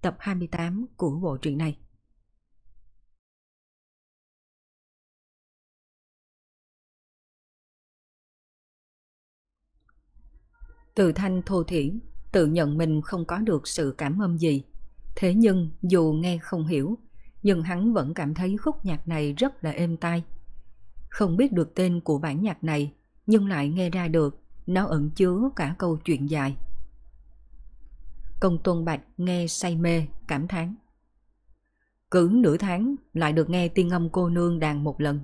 tập 28 của bộ truyện này. Từ thanh thô thiển, tự nhận mình không có được sự cảm ơn gì. Thế nhưng dù nghe không hiểu, nhưng hắn vẫn cảm thấy khúc nhạc này rất là êm tai. Không biết được tên của bản nhạc này, nhưng lại nghe ra được nó ẩn chứa cả câu chuyện dài. Công Tôn Bạch nghe say mê, cảm thán. Cứ nửa tháng lại được nghe tiên âm cô nương đàn một lần.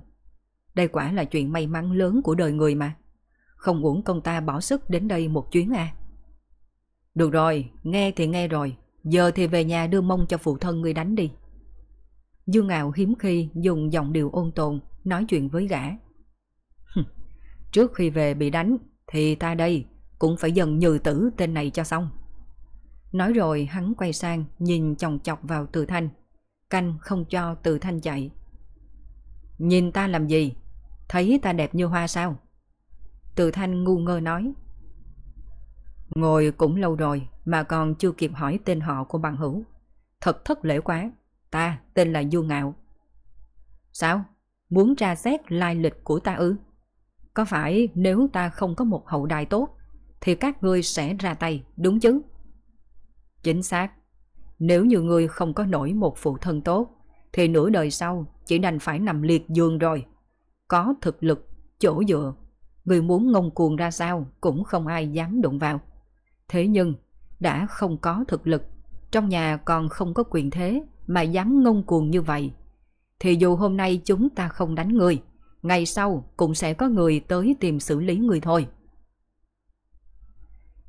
Đây quả là chuyện may mắn lớn của đời người mà. Không uổng công ta bỏ sức đến đây một chuyến à. Được rồi, nghe thì nghe rồi. Giờ thì về nhà đưa mông cho phụ thân người đánh đi. Dương Ngạo hiếm khi dùng giọng điệu ôn tồn nói chuyện với gã. Trước khi về bị đánh thì ta đây cũng phải dần nhừ tử tên này cho xong. Nói rồi hắn quay sang nhìn chòng chọc vào từ thanh. Canh không cho từ thanh chạy. Nhìn ta làm gì? Thấy ta đẹp như hoa sao? Từ thanh ngu ngơ nói. Ngồi cũng lâu rồi mà còn chưa kịp hỏi tên họ của bằng hữu. Thật thất lễ quá. Ta tên là Du Ngạo. Sao? Muốn tra xét lai lịch của ta ư? Có phải nếu ta không có một hậu đài tốt thì các ngươi sẽ ra tay, đúng chứ? Chính xác. Nếu như ngươi không có nổi một phụ thân tốt, thì nửa đời sau chỉ đành phải nằm liệt giường rồi. Có thực lực, chỗ dựa, người muốn ngông cuồng ra sao cũng không ai dám đụng vào. Thế nhưng, đã không có thực lực, trong nhà còn không có quyền thế mà dám ngông cuồng như vậy, thì dù hôm nay chúng ta không đánh người, ngày sau cũng sẽ có người tới tìm xử lý người thôi.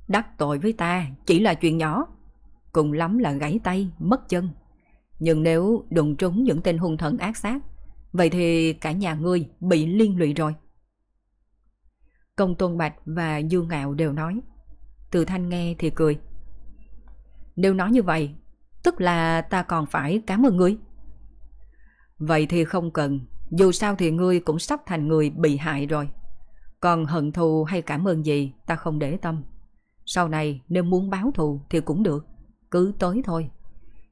Đắc tội với ta chỉ là chuyện nhỏ, cùng lắm là gãy tay, mất chân. Nhưng nếu đụng trúng những tên hung thần ác sát, vậy thì cả nhà ngươi bị liên lụy rồi. Công Tôn Bạch và Dương Ngạo đều nói. Từ Thanh nghe thì cười. Nếu nói như vậy, tức là ta còn phải cảm ơn ngươi. Vậy thì không cần, dù sao thì ngươi cũng sắp thành người bị hại rồi. Còn hận thù hay cảm ơn gì ta không để tâm. Sau này nếu muốn báo thù thì cũng được cứ tới thôi.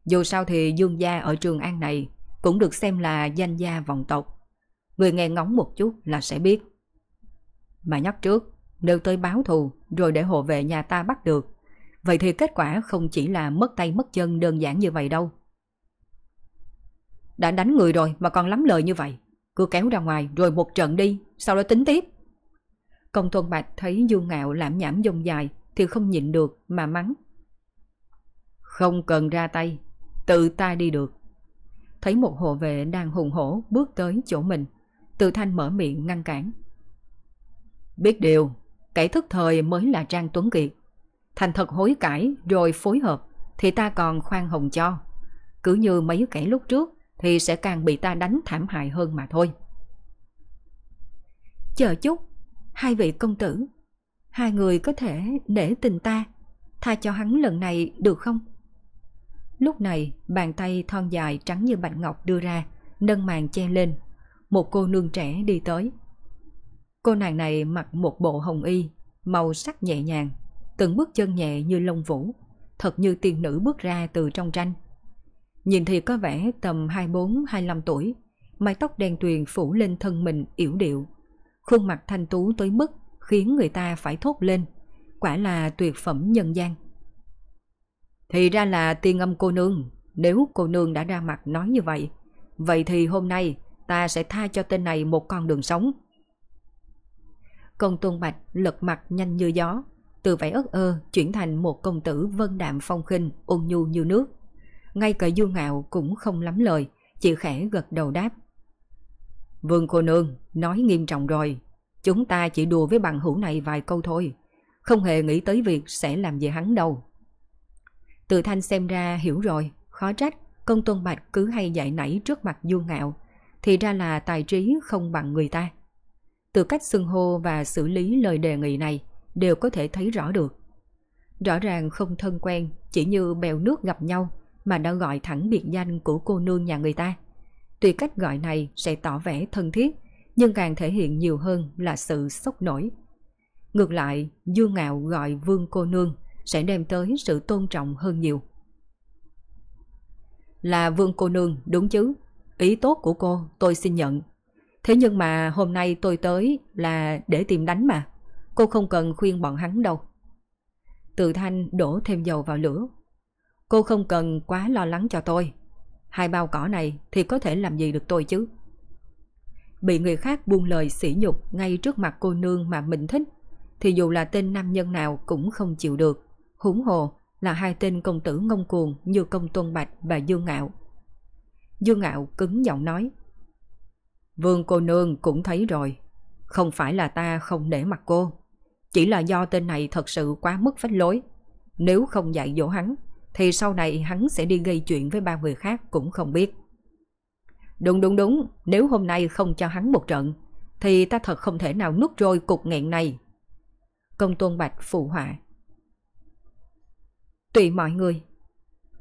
Dù sao thì Dương gia ở Trường An này cũng được xem là danh gia vọng tộc. Người nghe ngóng một chút là sẽ biết. Mà nhắc trước, nếu tới báo thù rồi để hộ vệ nhà ta bắt được, vậy thì kết quả không chỉ là mất tay mất chân đơn giản như vậy đâu. Đã đánh người rồi mà còn lắm lời như vậy. Cứ kéo ra ngoài rồi một trận đi, sau đó tính tiếp. Công Tôn Bạch thấy Dương Ngạo lãm nhảm dông dài thì không nhịn được mà mắng. Không cần ra tay, tự ta đi được. Thấy một hộ vệ đang hùng hổ bước tới chỗ mình, tự thanh mở miệng ngăn cản. Biết điều, kẻ thức thời mới là Trang Tuấn Kiệt. Thành thật hối cải rồi phối hợp thì ta còn khoan hồng cho. Cứ như mấy kẻ lúc trước thì sẽ càng bị ta đánh thảm hại hơn mà thôi. Chờ chút, hai vị công tử, hai người có thể để tình ta, tha cho hắn lần này được không? Lúc này, bàn tay thon dài trắng như bạch ngọc đưa ra, nâng màn che lên. Một cô nương trẻ đi tới. Cô nàng này mặc một bộ hồng y, màu sắc nhẹ nhàng, từng bước chân nhẹ như lông vũ, thật như tiên nữ bước ra từ trong tranh. Nhìn thì có vẻ tầm 24-25 tuổi, mái tóc đen tuyền phủ lên thân mình yểu điệu. Khuôn mặt thanh tú tới mức khiến người ta phải thốt lên, quả là tuyệt phẩm nhân gian. Thì ra là tiên âm cô nương, nếu cô nương đã ra mặt nói như vậy, vậy thì hôm nay ta sẽ tha cho tên này một con đường sống. Công tôn bạch lật mặt nhanh như gió, từ vẻ ớt ơ chuyển thành một công tử vân đạm phong khinh, ôn nhu như nước. Ngay cả du ngạo cũng không lắm lời, chỉ khẽ gật đầu đáp. Vương cô nương, nói nghiêm trọng rồi, chúng ta chỉ đùa với bằng hữu này vài câu thôi, không hề nghĩ tới việc sẽ làm gì hắn đâu. Từ thanh xem ra hiểu rồi, khó trách, công tôn bạch cứ hay dạy nảy trước mặt du ngạo, thì ra là tài trí không bằng người ta. Từ cách xưng hô và xử lý lời đề nghị này đều có thể thấy rõ được. Rõ ràng không thân quen, chỉ như bèo nước gặp nhau mà đã gọi thẳng biệt danh của cô nương nhà người ta. Tuy cách gọi này sẽ tỏ vẻ thân thiết, nhưng càng thể hiện nhiều hơn là sự sốc nổi. Ngược lại, Dương Ngạo gọi Vương cô nương sẽ đem tới sự tôn trọng hơn nhiều. Là Vương cô nương, đúng chứ? Ý tốt của cô tôi xin nhận. Thế nhưng mà hôm nay tôi tới là để tìm đánh mà. Cô không cần khuyên bọn hắn đâu. Từ thanh đổ thêm dầu vào lửa. Cô không cần quá lo lắng cho tôi. Hai bao cỏ này thì có thể làm gì được tôi chứ? Bị người khác buông lời sỉ nhục ngay trước mặt cô nương mà mình thích thì dù là tên nam nhân nào cũng không chịu được. Húng hồ là hai tên công tử ngông cuồng như công tôn bạch và dương ngạo. Dương ngạo cứng giọng nói, Vương cô nương cũng thấy rồi. Không phải là ta không để mặt cô. Chỉ là do tên này thật sự quá mức phách lối. Nếu không dạy dỗ hắn, Thì sau này hắn sẽ đi gây chuyện với ba người khác cũng không biết. Đúng đúng đúng. Nếu hôm nay không cho hắn một trận, Thì ta thật không thể nào nuốt trôi cục nghẹn này. Công tôn bạch phụ họa Tùy mọi người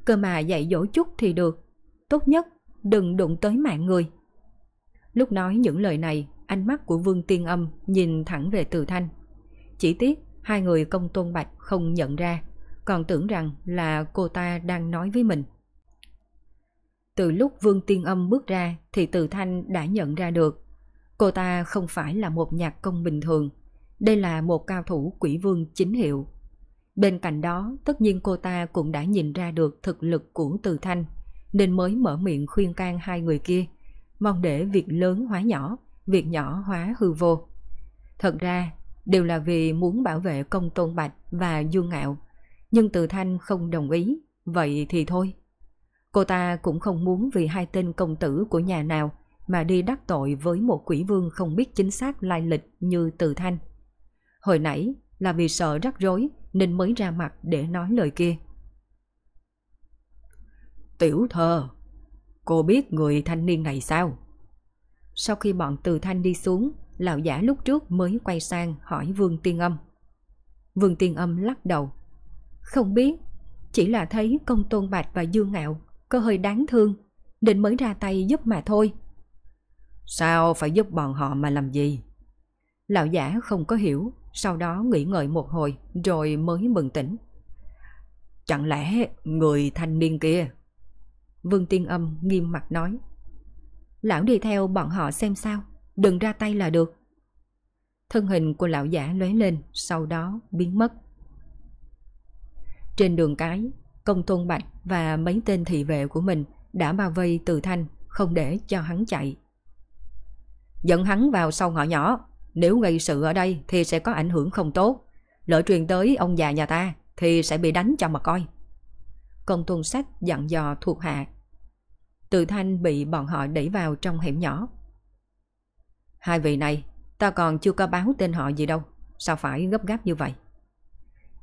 Cơ mà dạy dỗ chút thì được Tốt nhất đừng đụng tới mạng người Lúc nói những lời này, ánh mắt của Vương Tiên Âm nhìn thẳng về Từ Thanh. Chỉ tiếc hai người công tôn bạch không nhận ra, còn tưởng rằng là cô ta đang nói với mình. Từ lúc Vương Tiên Âm bước ra thì Từ Thanh đã nhận ra được. Cô ta không phải là một nhạc công bình thường, đây là một cao thủ quỷ vương chính hiệu. Bên cạnh đó, tất nhiên cô ta cũng đã nhìn ra được thực lực của Từ Thanh, nên mới mở miệng khuyên can hai người kia mong để việc lớn hóa nhỏ, việc nhỏ hóa hư vô. Thật ra, đều là vì muốn bảo vệ công tôn bạch và du ngạo, nhưng từ thanh không đồng ý, vậy thì thôi. Cô ta cũng không muốn vì hai tên công tử của nhà nào mà đi đắc tội với một quỷ vương không biết chính xác lai lịch như từ thanh. Hồi nãy là vì sợ rắc rối nên mới ra mặt để nói lời kia. Tiểu thơ, Cô biết người thanh niên này sao? Sau khi bọn từ thanh đi xuống, lão giả lúc trước mới quay sang hỏi Vương Tiên Âm. Vương Tiên Âm lắc đầu. Không biết, chỉ là thấy công tôn bạch và dương ngạo có hơi đáng thương, định mới ra tay giúp mà thôi. Sao phải giúp bọn họ mà làm gì? Lão giả không có hiểu, sau đó nghỉ ngợi một hồi rồi mới bừng tỉnh. Chẳng lẽ người thanh niên kia Vương Tiên Âm nghiêm mặt nói. Lão đi theo bọn họ xem sao, đừng ra tay là được. Thân hình của lão giả lóe lên, sau đó biến mất. Trên đường cái, công tôn bạch và mấy tên thị vệ của mình đã bao vây từ thanh, không để cho hắn chạy. Dẫn hắn vào sau ngõ nhỏ, nếu gây sự ở đây thì sẽ có ảnh hưởng không tốt. Lỡ truyền tới ông già nhà ta thì sẽ bị đánh cho mà coi. Công tuân sách dặn dò thuộc hạ từ thanh bị bọn họ đẩy vào trong hẻm nhỏ. Hai vị này, ta còn chưa có báo tên họ gì đâu, sao phải gấp gáp như vậy?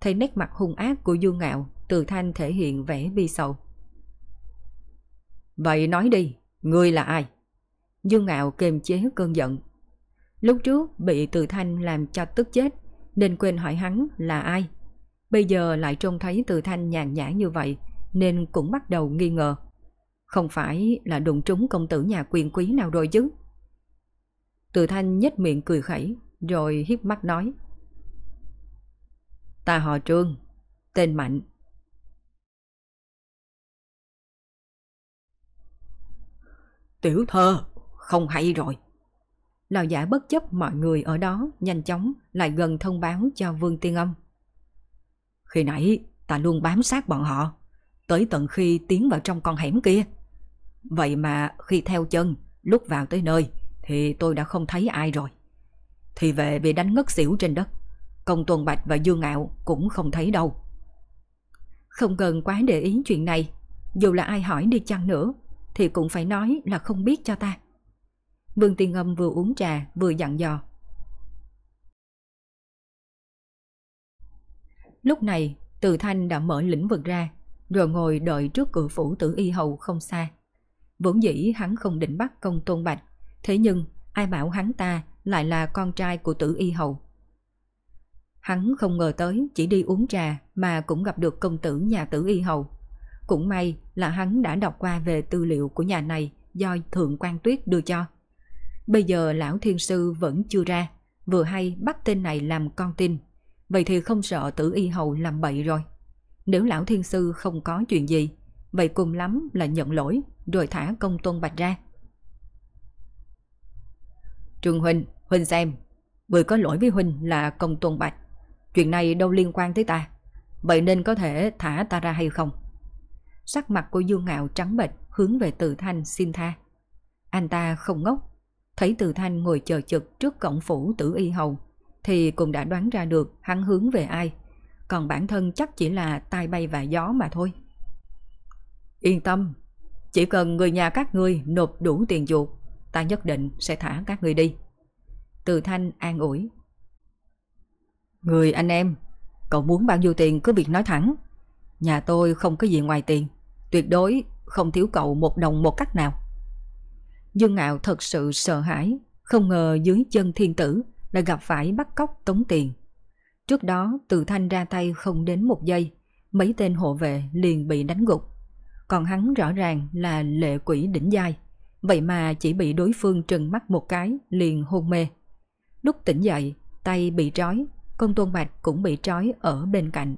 Thấy nét mặt hung ác của Du Ngạo, từ thanh thể hiện vẻ bi sầu. Vậy nói đi, ngươi là ai? Dương Ngạo kềm chế cơn giận. Lúc trước bị Từ Thanh làm cho tức chết, nên quên hỏi hắn là ai. Bây giờ lại trông thấy Từ Thanh nhàn nhã như vậy, nên cũng bắt đầu nghi ngờ. Không phải là đụng trúng công tử nhà quyền quý nào rồi chứ Từ thanh nhếch miệng cười khẩy, Rồi hiếp mắt nói Ta họ trương, Tên Mạnh Tiểu thơ, Không hay rồi Lão giả bất chấp mọi người ở đó Nhanh chóng lại gần thông báo cho Vương Tiên Âm Khi nãy ta luôn bám sát bọn họ Tới tận khi tiến vào trong con hẻm kia Vậy mà khi theo chân, lúc vào tới nơi, thì tôi đã không thấy ai rồi. Thì về bị đánh ngất xỉu trên đất. Công Tuần Bạch và Dương Ngạo cũng không thấy đâu. Không cần quá để ý chuyện này. Dù là ai hỏi đi chăng nữa, thì cũng phải nói là không biết cho ta. Vương Tiên Âm vừa uống trà vừa dặn dò. Lúc này, Từ Thanh đã mở lĩnh vực ra, rồi ngồi đợi trước cửa phủ tử y hầu không xa. Vốn dĩ hắn không định bắt công tôn bạch, thế nhưng ai bảo hắn ta lại là con trai của tử y hầu. Hắn không ngờ tới chỉ đi uống trà mà cũng gặp được công tử nhà tử y hầu. Cũng may là hắn đã đọc qua về tư liệu của nhà này do Thượng quan Tuyết đưa cho. Bây giờ lão thiên sư vẫn chưa ra, vừa hay bắt tên này làm con tin. Vậy thì không sợ tử y hầu làm bậy rồi. Nếu lão thiên sư không có chuyện gì, vậy cùng lắm là nhận lỗi rồi thả công tôn bạch ra. trường Huynh, Huynh xem, vừa có lỗi với Huynh là công tôn bạch. Chuyện này đâu liên quan tới ta, vậy nên có thể thả ta ra hay không? Sắc mặt của Dương Ngạo trắng bệch hướng về Từ Thanh xin tha. Anh ta không ngốc, thấy Từ Thanh ngồi chờ trực trước cổng phủ tử y hầu, thì cũng đã đoán ra được hắn hướng về ai, còn bản thân chắc chỉ là tai bay và gió mà thôi. Yên tâm, chỉ cần người nhà các ngươi nộp đủ tiền chuộc, ta nhất định sẽ thả các ngươi đi. Từ Thanh an ủi. Người anh em, cậu muốn bao nhiêu tiền cứ việc nói thẳng. Nhà tôi không có gì ngoài tiền, tuyệt đối không thiếu cậu một đồng một cách nào. Dương Ngạo thật sự sợ hãi, không ngờ dưới chân thiên tử lại gặp phải bắt cóc tống tiền. Trước đó từ thanh ra tay không đến một giây, mấy tên hộ vệ liền bị đánh gục. Còn hắn rõ ràng là lệ quỷ đỉnh dai, vậy mà chỉ bị đối phương trừng mắt một cái liền hôn mê. Lúc tỉnh dậy, tay bị trói, con tôn bạch cũng bị trói ở bên cạnh.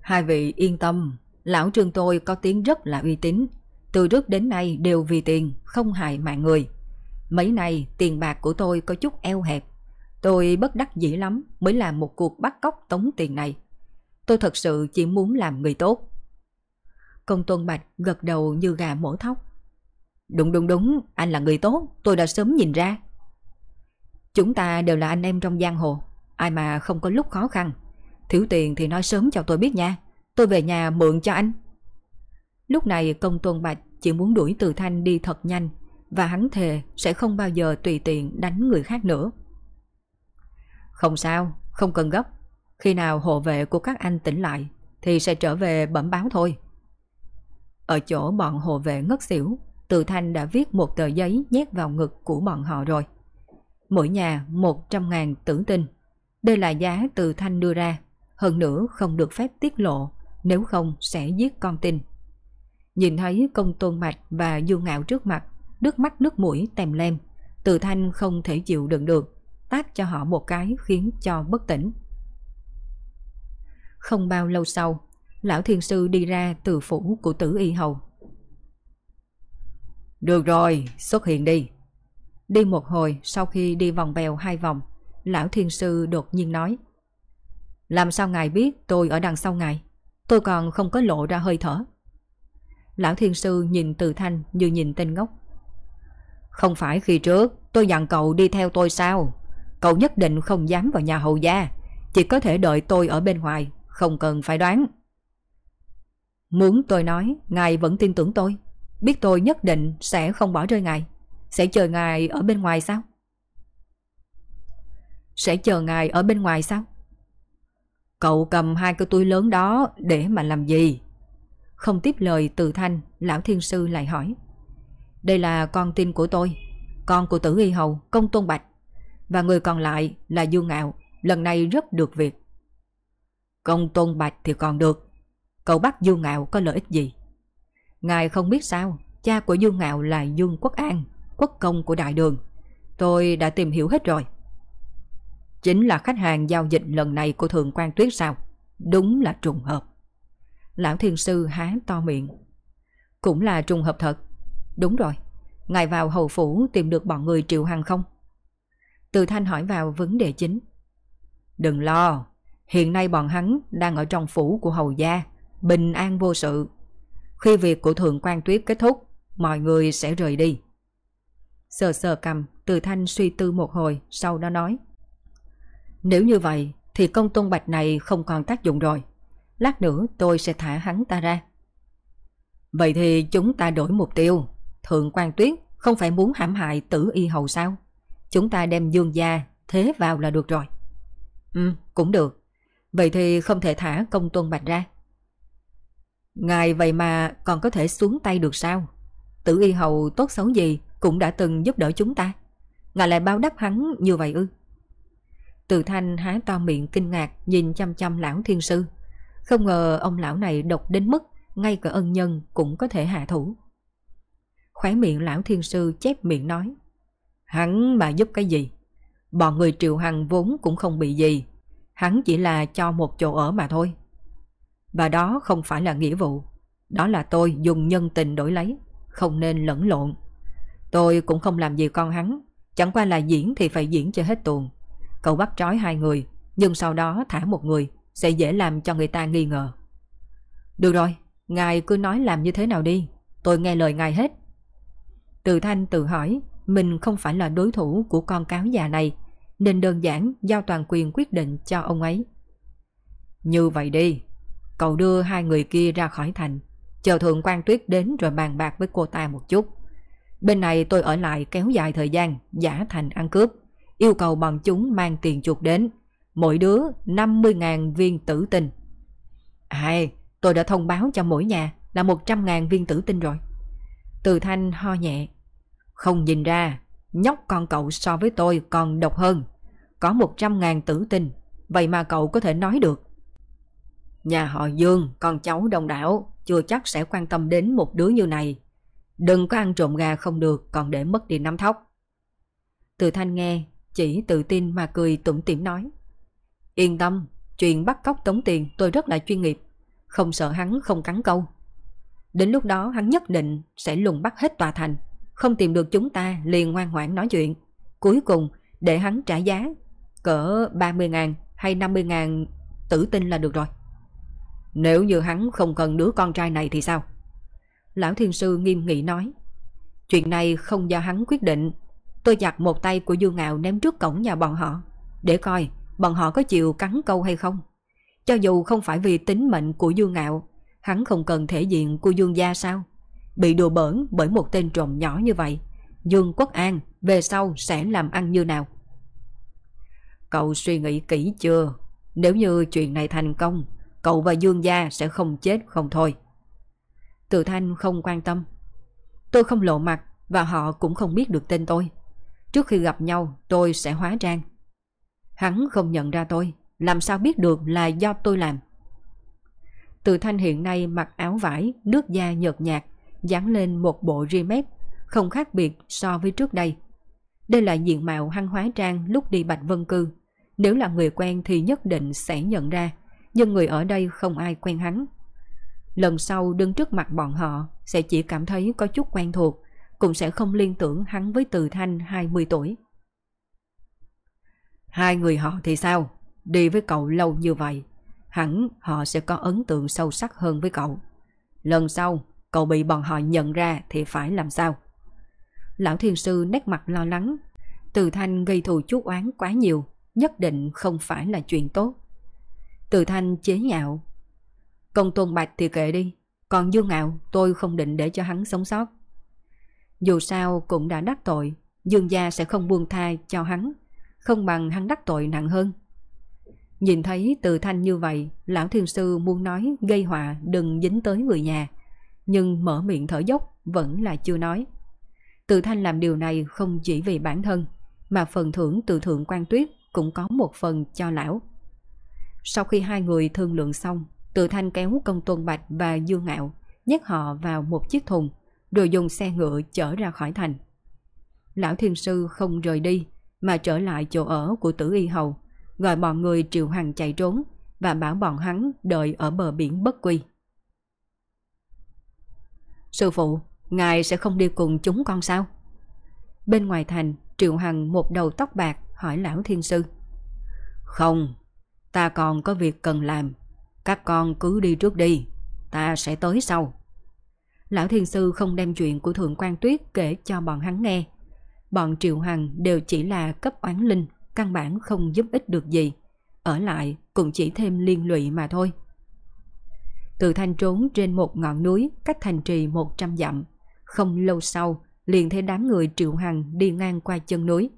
Hai vị yên tâm, lão trương tôi có tiếng rất là uy tín, từ trước đến nay đều vì tiền, không hại mạng người. Mấy này tiền bạc của tôi có chút eo hẹp. Tôi bất đắc dĩ lắm mới làm một cuộc bắt cóc tống tiền này. Tôi thật sự chỉ muốn làm người tốt. Công tôn bạch gật đầu như gà mổ thóc. Đúng đúng đúng, anh là người tốt, tôi đã sớm nhìn ra. Chúng ta đều là anh em trong giang hồ, ai mà không có lúc khó khăn. Thiếu tiền thì nói sớm cho tôi biết nha, tôi về nhà mượn cho anh. Lúc này công tôn bạch chỉ muốn đuổi từ thanh đi thật nhanh và hắn thề sẽ không bao giờ tùy tiện đánh người khác nữa. Không sao, không cần gấp. Khi nào hộ vệ của các anh tỉnh lại thì sẽ trở về bẩm báo thôi. Ở chỗ bọn hộ vệ ngất xỉu, Từ Thanh đã viết một tờ giấy nhét vào ngực của bọn họ rồi. Mỗi nhà 100 ngàn tử tinh. Đây là giá Từ Thanh đưa ra, hơn nữa không được phép tiết lộ, nếu không sẽ giết con tin. Nhìn thấy công tôn mạch và du ngạo trước mặt, nước mắt nước mũi tèm lem. Từ thanh không thể chịu đựng được, tát cho họ một cái khiến cho bất tỉnh. Không bao lâu sau, lão thiên sư đi ra từ phủ của tử y hầu. Được rồi, xuất hiện đi. Đi một hồi sau khi đi vòng bèo hai vòng, lão thiên sư đột nhiên nói. Làm sao ngài biết tôi ở đằng sau ngài? Tôi còn không có lộ ra hơi thở. Lão thiên sư nhìn từ thanh như nhìn tên ngốc. Không phải khi trước tôi dặn cậu đi theo tôi sao? Cậu nhất định không dám vào nhà hầu gia. Chỉ có thể đợi tôi ở bên ngoài, không cần phải đoán. Muốn tôi nói, ngài vẫn tin tưởng tôi. Biết tôi nhất định sẽ không bỏ rơi ngài. Sẽ chờ ngài ở bên ngoài sao? Sẽ chờ ngài ở bên ngoài sao? Cậu cầm hai cái túi lớn đó để mà làm gì? Không tiếp lời từ thanh, lão thiên sư lại hỏi. Đây là con tin của tôi, con của tử y hầu, công tôn bạch. Và người còn lại là Du Ngạo, lần này rất được việc. Công tôn bạch thì còn được, cậu bắt Du Ngạo có lợi ích gì? Ngài không biết sao, cha của Du Ngạo là Dương Quốc An, quốc công của đại đường. Tôi đã tìm hiểu hết rồi. Chính là khách hàng giao dịch lần này của thường quan Tuyết sao? Đúng là trùng hợp. Lão Thiên Sư há to miệng. Cũng là trùng hợp thật. Đúng rồi, ngài vào hầu phủ tìm được bọn người triệu hằng không? Từ Thanh hỏi vào vấn đề chính. Đừng lo, hiện nay bọn hắn đang ở trong phủ của hầu gia, bình an vô sự. Khi việc của Thượng quan Tuyết kết thúc, mọi người sẽ rời đi. Sờ sờ cầm, Từ Thanh suy tư một hồi, sau đó nói. Nếu như vậy, thì công tôn bạch này không còn tác dụng rồi. Lát nữa tôi sẽ thả hắn ta ra. Vậy thì chúng ta đổi mục tiêu. Thượng quan tuyết không phải muốn hãm hại tử y hầu sao? Chúng ta đem dương gia thế vào là được rồi. Ừ, cũng được. Vậy thì không thể thả công tuân bạch ra. Ngài vậy mà còn có thể xuống tay được sao? Tử y hầu tốt xấu gì cũng đã từng giúp đỡ chúng ta. Ngài lại bao đắp hắn như vậy ư? Từ thanh há to miệng kinh ngạc nhìn chăm chăm lão thiên sư. Không ngờ ông lão này độc đến mức ngay cả ân nhân cũng có thể hạ thủ. Khóe miệng lão thiên sư chép miệng nói. Hắn mà giúp cái gì? Bọn người triệu hằng vốn cũng không bị gì. Hắn chỉ là cho một chỗ ở mà thôi. Và đó không phải là nghĩa vụ. Đó là tôi dùng nhân tình đổi lấy. Không nên lẫn lộn. Tôi cũng không làm gì con hắn. Chẳng qua là diễn thì phải diễn cho hết tuồng. Cậu bắt trói hai người, nhưng sau đó thả một người sẽ dễ làm cho người ta nghi ngờ. Được rồi, ngài cứ nói làm như thế nào đi, tôi nghe lời ngài hết. Từ Thanh tự hỏi, mình không phải là đối thủ của con cáo già này, nên đơn giản giao toàn quyền quyết định cho ông ấy. Như vậy đi, cậu đưa hai người kia ra khỏi thành, chờ thượng quan tuyết đến rồi bàn bạc với cô ta một chút. Bên này tôi ở lại kéo dài thời gian, giả thành ăn cướp, yêu cầu bọn chúng mang tiền chuột đến, mỗi đứa 50.000 viên tử tinh. Ai, tôi đã thông báo cho mỗi nhà là 100.000 viên tử tinh rồi. Từ thanh ho nhẹ. Không nhìn ra, nhóc con cậu so với tôi còn độc hơn. Có 100.000 tử tinh, vậy mà cậu có thể nói được. Nhà họ Dương, con cháu đông đảo, chưa chắc sẽ quan tâm đến một đứa như này. Đừng có ăn trộm gà không được, còn để mất đi nắm thóc. Từ thanh nghe, chỉ tự tin mà cười tủm tỉm nói. Yên tâm, chuyện bắt cóc tống tiền tôi rất là chuyên nghiệp, không sợ hắn không cắn câu. Đến lúc đó hắn nhất định sẽ lùng bắt hết tòa thành, không tìm được chúng ta liền ngoan ngoãn nói chuyện. Cuối cùng để hắn trả giá, cỡ 30 ngàn hay 50 ngàn tử tinh là được rồi. Nếu như hắn không cần đứa con trai này thì sao? Lão Thiên Sư nghiêm nghị nói. Chuyện này không do hắn quyết định. Tôi chặt một tay của Dương Ngạo ném trước cổng nhà bọn họ. Để coi bọn họ có chịu cắn câu hay không. Cho dù không phải vì tính mệnh của Dương Ngạo, hắn không cần thể diện của Dương Gia sao? Bị đùa bỡn bởi một tên trộm nhỏ như vậy, Dương Quốc An về sau sẽ làm ăn như nào? Cậu suy nghĩ kỹ chưa? Nếu như chuyện này thành công, cậu và Dương Gia sẽ không chết không thôi. Từ Thanh không quan tâm. Tôi không lộ mặt và họ cũng không biết được tên tôi. Trước khi gặp nhau tôi sẽ hóa trang. Hắn không nhận ra tôi, làm sao biết được là do tôi làm. Từ Thanh hiện nay mặc áo vải, nước da nhợt nhạt, dán lên một bộ ri mép, không khác biệt so với trước đây. Đây là diện mạo hăng hóa trang lúc đi Bạch Vân Cư. Nếu là người quen thì nhất định sẽ nhận ra, nhưng người ở đây không ai quen hắn. Lần sau đứng trước mặt bọn họ sẽ chỉ cảm thấy có chút quen thuộc, cũng sẽ không liên tưởng hắn với Từ Thanh 20 tuổi. Hai người họ thì sao? Đi với cậu lâu như vậy, hẳn họ sẽ có ấn tượng sâu sắc hơn với cậu. Lần sau, cậu bị bọn họ nhận ra thì phải làm sao? Lão thiền sư nét mặt lo lắng. Từ thanh gây thù chuốc oán quá nhiều, nhất định không phải là chuyện tốt. Từ thanh chế nhạo. Công tôn bạch thì kệ đi, còn dương ngạo tôi không định để cho hắn sống sót. Dù sao cũng đã đắc tội, dương gia sẽ không buông tha cho hắn, không bằng hắn đắc tội nặng hơn. Nhìn thấy từ thanh như vậy, lão thiên sư muốn nói gây họa đừng dính tới người nhà, nhưng mở miệng thở dốc vẫn là chưa nói. Từ thanh làm điều này không chỉ vì bản thân, mà phần thưởng từ thượng quan tuyết cũng có một phần cho lão. Sau khi hai người thương lượng xong, từ thanh kéo công tôn bạch và dương ngạo, nhét họ vào một chiếc thùng, rồi dùng xe ngựa chở ra khỏi thành. Lão thiên sư không rời đi, mà trở lại chỗ ở của tử y hầu, gọi bọn người triệu hoàng chạy trốn và bảo bọn hắn đợi ở bờ biển bất quy. Sư phụ, ngài sẽ không đi cùng chúng con sao? Bên ngoài thành, triệu hằng một đầu tóc bạc hỏi lão thiên sư. Không, ta còn có việc cần làm. Các con cứ đi trước đi, ta sẽ tới sau. Lão thiên sư không đem chuyện của thượng quan tuyết kể cho bọn hắn nghe, bọn Triệu Hằng đều chỉ là cấp oán linh, căn bản không giúp ích được gì. Ở lại cũng chỉ thêm liên lụy mà thôi. Từ thanh trốn trên một ngọn núi cách thành trì 100 dặm. Không lâu sau, liền thấy đám người Triệu Hằng đi ngang qua chân núi.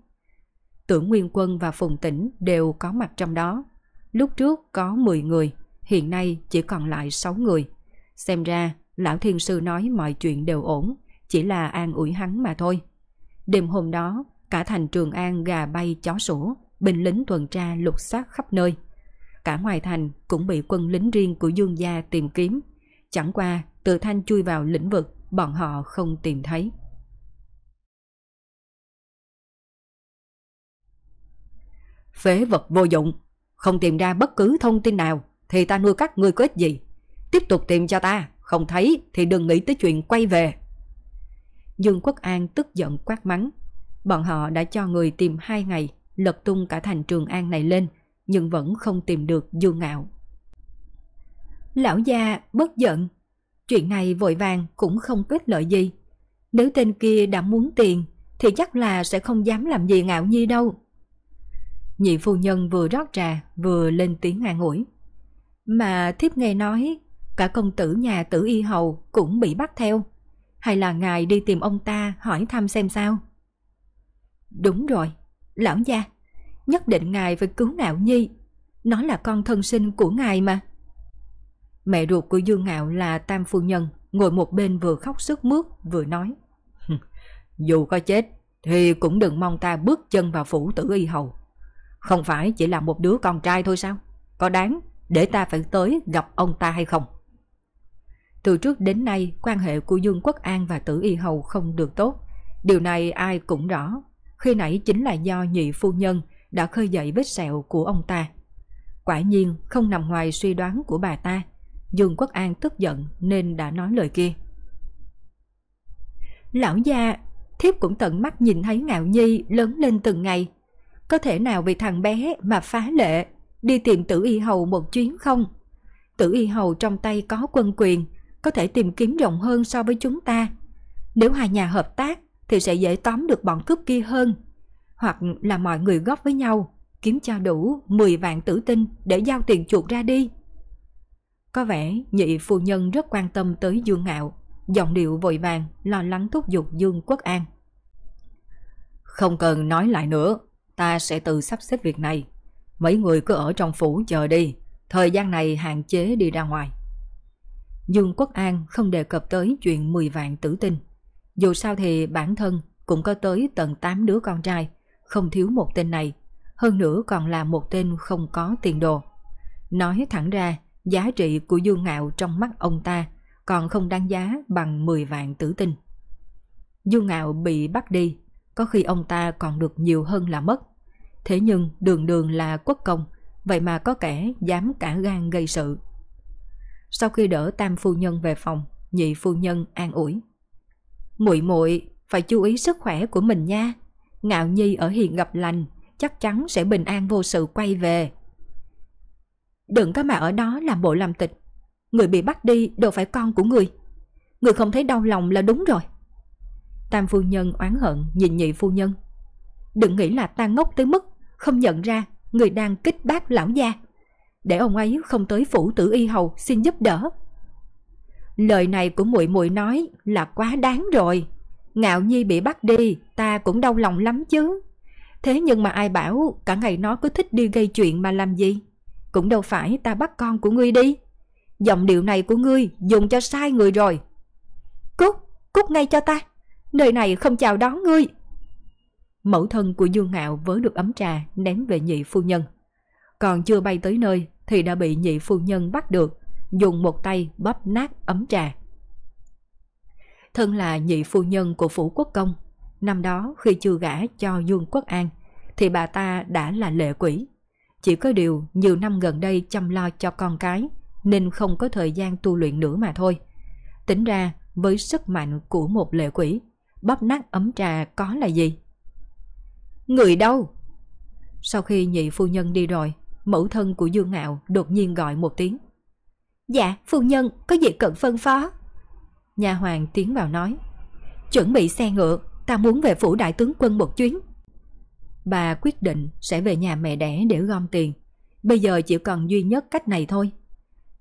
Tưởng Nguyên Quân và Phùng Tĩnh đều có mặt trong đó. Lúc trước có 10 người, hiện nay chỉ còn lại 6 người. Xem ra, lão thiên sư nói mọi chuyện đều ổn, chỉ là an ủi hắn mà thôi. Đêm hôm đó, cả thành Trường An gà bay chó sủa, binh lính tuần tra lục soát khắp nơi. Cả ngoài thành cũng bị quân lính riêng của Dương gia tìm kiếm. Chẳng qua, từ thanh chui vào lĩnh vực, bọn họ không tìm thấy. Phế vật vô dụng, không tìm ra bất cứ thông tin nào thì ta nuôi các ngươi có ích gì. Tiếp tục tìm cho ta, không thấy thì đừng nghĩ tới chuyện quay về. Dương Quốc An tức giận quát mắng. Bọn họ đã cho người tìm hai ngày, lật tung cả thành Trường An này lên, nhưng vẫn không tìm được Dương Ngạo. Lão gia bất giận, chuyện này vội vàng cũng không kết lợi gì. Nếu tên kia đã muốn tiền, thì chắc là sẽ không dám làm gì ngạo nhi đâu. Nhị phu nhân vừa rót trà vừa lên tiếng an ủi. Mà thiếp nghe nói cả công tử nhà tử y hầu cũng bị bắt theo. Hay là ngài đi tìm ông ta hỏi thăm xem sao? Đúng rồi, lão gia, nhất định ngài phải cứu Ngạo Nhi. Nó là con thân sinh của ngài mà. Mẹ ruột của Dương Ngạo là Tam Phu Nhân, ngồi một bên vừa khóc sức mướt vừa nói. Dù có chết, thì cũng đừng mong ta bước chân vào phủ tử y hầu. Không phải chỉ là một đứa con trai thôi sao? Có đáng để ta phải tới gặp ông ta hay không? Từ trước đến nay, quan hệ của Dương Quốc An và Tử Y Hầu không được tốt. Điều này ai cũng rõ. Khi nãy chính là do nhị phu nhân đã khơi dậy vết sẹo của ông ta. Quả nhiên không nằm ngoài suy đoán của bà ta. Dương Quốc An tức giận nên đã nói lời kia. Lão gia, thiếp cũng tận mắt nhìn thấy Ngạo Nhi lớn lên từng ngày. Có thể nào vì thằng bé mà phá lệ, đi tìm tử y hầu một chuyến không? Tử y hầu trong tay có quân quyền, có thể tìm kiếm rộng hơn so với chúng ta. Nếu hai nhà hợp tác thì sẽ dễ tóm được bọn cướp kia hơn. Hoặc là mọi người góp với nhau, kiếm cho đủ 10 vạn tử tinh để giao tiền chuột ra đi. Có vẻ nhị phu nhân rất quan tâm tới Dương Ngạo, giọng điệu vội vàng, lo lắng thúc giục Dương Quốc An. Không cần nói lại nữa, ta sẽ tự sắp xếp việc này. Mấy người cứ ở trong phủ chờ đi, thời gian này hạn chế đi ra ngoài. Dương Quốc An không đề cập tới chuyện 10 vạn tử tinh. Dù sao thì bản thân cũng có tới tận 8 đứa con trai, không thiếu một tên này, hơn nữa còn là một tên không có tiền đồ. Nói thẳng ra, giá trị của Dương Ngạo trong mắt ông ta còn không đáng giá bằng 10 vạn tử tinh. Dương Ngạo bị bắt đi, có khi ông ta còn được nhiều hơn là mất. Thế nhưng đường đường là quốc công, vậy mà có kẻ dám cả gan gây sự. Sau khi đỡ tam phu nhân về phòng, nhị phu nhân an ủi. muội muội phải chú ý sức khỏe của mình nha. Ngạo Nhi ở hiền gặp lành, chắc chắn sẽ bình an vô sự quay về. Đừng có mà ở đó làm bộ làm tịch. Người bị bắt đi đâu phải con của người. Người không thấy đau lòng là đúng rồi. Tam phu nhân oán hận nhìn nhị phu nhân. Đừng nghĩ là ta ngốc tới mức không nhận ra người đang kích bác lão gia để ông ấy không tới phủ tử y hầu xin giúp đỡ. Lời này của muội muội nói là quá đáng rồi. Ngạo Nhi bị bắt đi, ta cũng đau lòng lắm chứ. Thế nhưng mà ai bảo cả ngày nó cứ thích đi gây chuyện mà làm gì? Cũng đâu phải ta bắt con của ngươi đi. Giọng điệu này của ngươi dùng cho sai người rồi. Cút, cút ngay cho ta. Nơi này không chào đón ngươi. Mẫu thân của Dương Ngạo vớ được ấm trà ném về nhị phu nhân. Còn chưa bay tới nơi thì đã bị nhị phu nhân bắt được, dùng một tay bóp nát ấm trà. Thân là nhị phu nhân của phủ quốc công, năm đó khi chưa gả cho Dương Quốc An, thì bà ta đã là lệ quỷ. Chỉ có điều nhiều năm gần đây chăm lo cho con cái, nên không có thời gian tu luyện nữa mà thôi. Tính ra, với sức mạnh của một lệ quỷ, bóp nát ấm trà có là gì? Người đâu? Sau khi nhị phu nhân đi rồi, mẫu thân của Dương Ngạo đột nhiên gọi một tiếng. Dạ, phu nhân, có việc cần phân phó. Nhà hoàng tiến vào nói. Chuẩn bị xe ngựa, ta muốn về phủ đại tướng quân một chuyến. Bà quyết định sẽ về nhà mẹ đẻ để gom tiền. Bây giờ chỉ còn duy nhất cách này thôi.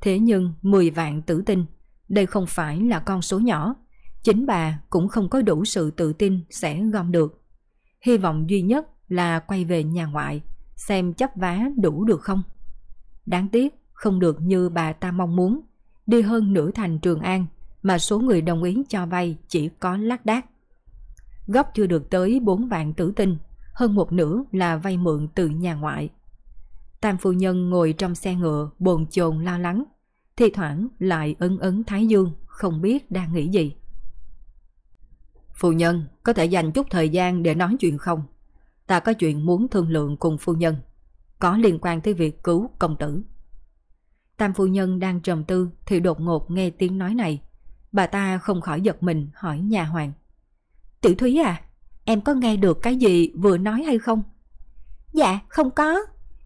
Thế nhưng 10 vạn tử tinh, đây không phải là con số nhỏ. Chính bà cũng không có đủ sự tự tin sẽ gom được. Hy vọng duy nhất là quay về nhà ngoại xem chấp vá đủ được không. Đáng tiếc không được như bà ta mong muốn. đi hơn nửa thành Trường An mà số người đồng ý cho vay chỉ có lác đác. Gốc chưa được tới 4 vạn tử tinh, hơn một nửa là vay mượn từ nhà ngoại. Tam phu nhân ngồi trong xe ngựa bồn chồn lo lắng, thi thoảng lại ấn ấn thái dương, không biết đang nghĩ gì. Phu nhân, có thể dành chút thời gian để nói chuyện không? Ta có chuyện muốn thương lượng cùng phu nhân, có liên quan tới việc cứu công tử. Tam phu nhân đang trầm tư thì đột ngột nghe tiếng nói này. Bà ta không khỏi giật mình hỏi nhà hoàng. Tiểu Thúy à, em có nghe được cái gì vừa nói hay không? Dạ, không có.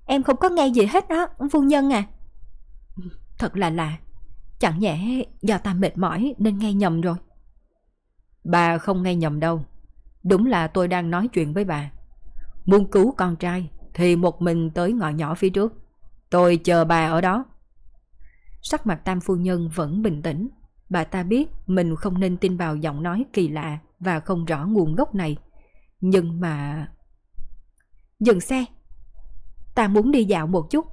Em không có nghe gì hết đó, phu nhân à. Thật là lạ. Chẳng nhẽ do ta mệt mỏi nên nghe nhầm rồi. Bà không nghe nhầm đâu. Đúng là tôi đang nói chuyện với bà. Muốn cứu con trai thì một mình tới ngõ nhỏ phía trước. Tôi chờ bà ở đó. Sắc mặt tam phu nhân vẫn bình tĩnh. Bà ta biết mình không nên tin vào giọng nói kỳ lạ và không rõ nguồn gốc này. Nhưng mà... Dừng xe. Ta muốn đi dạo một chút.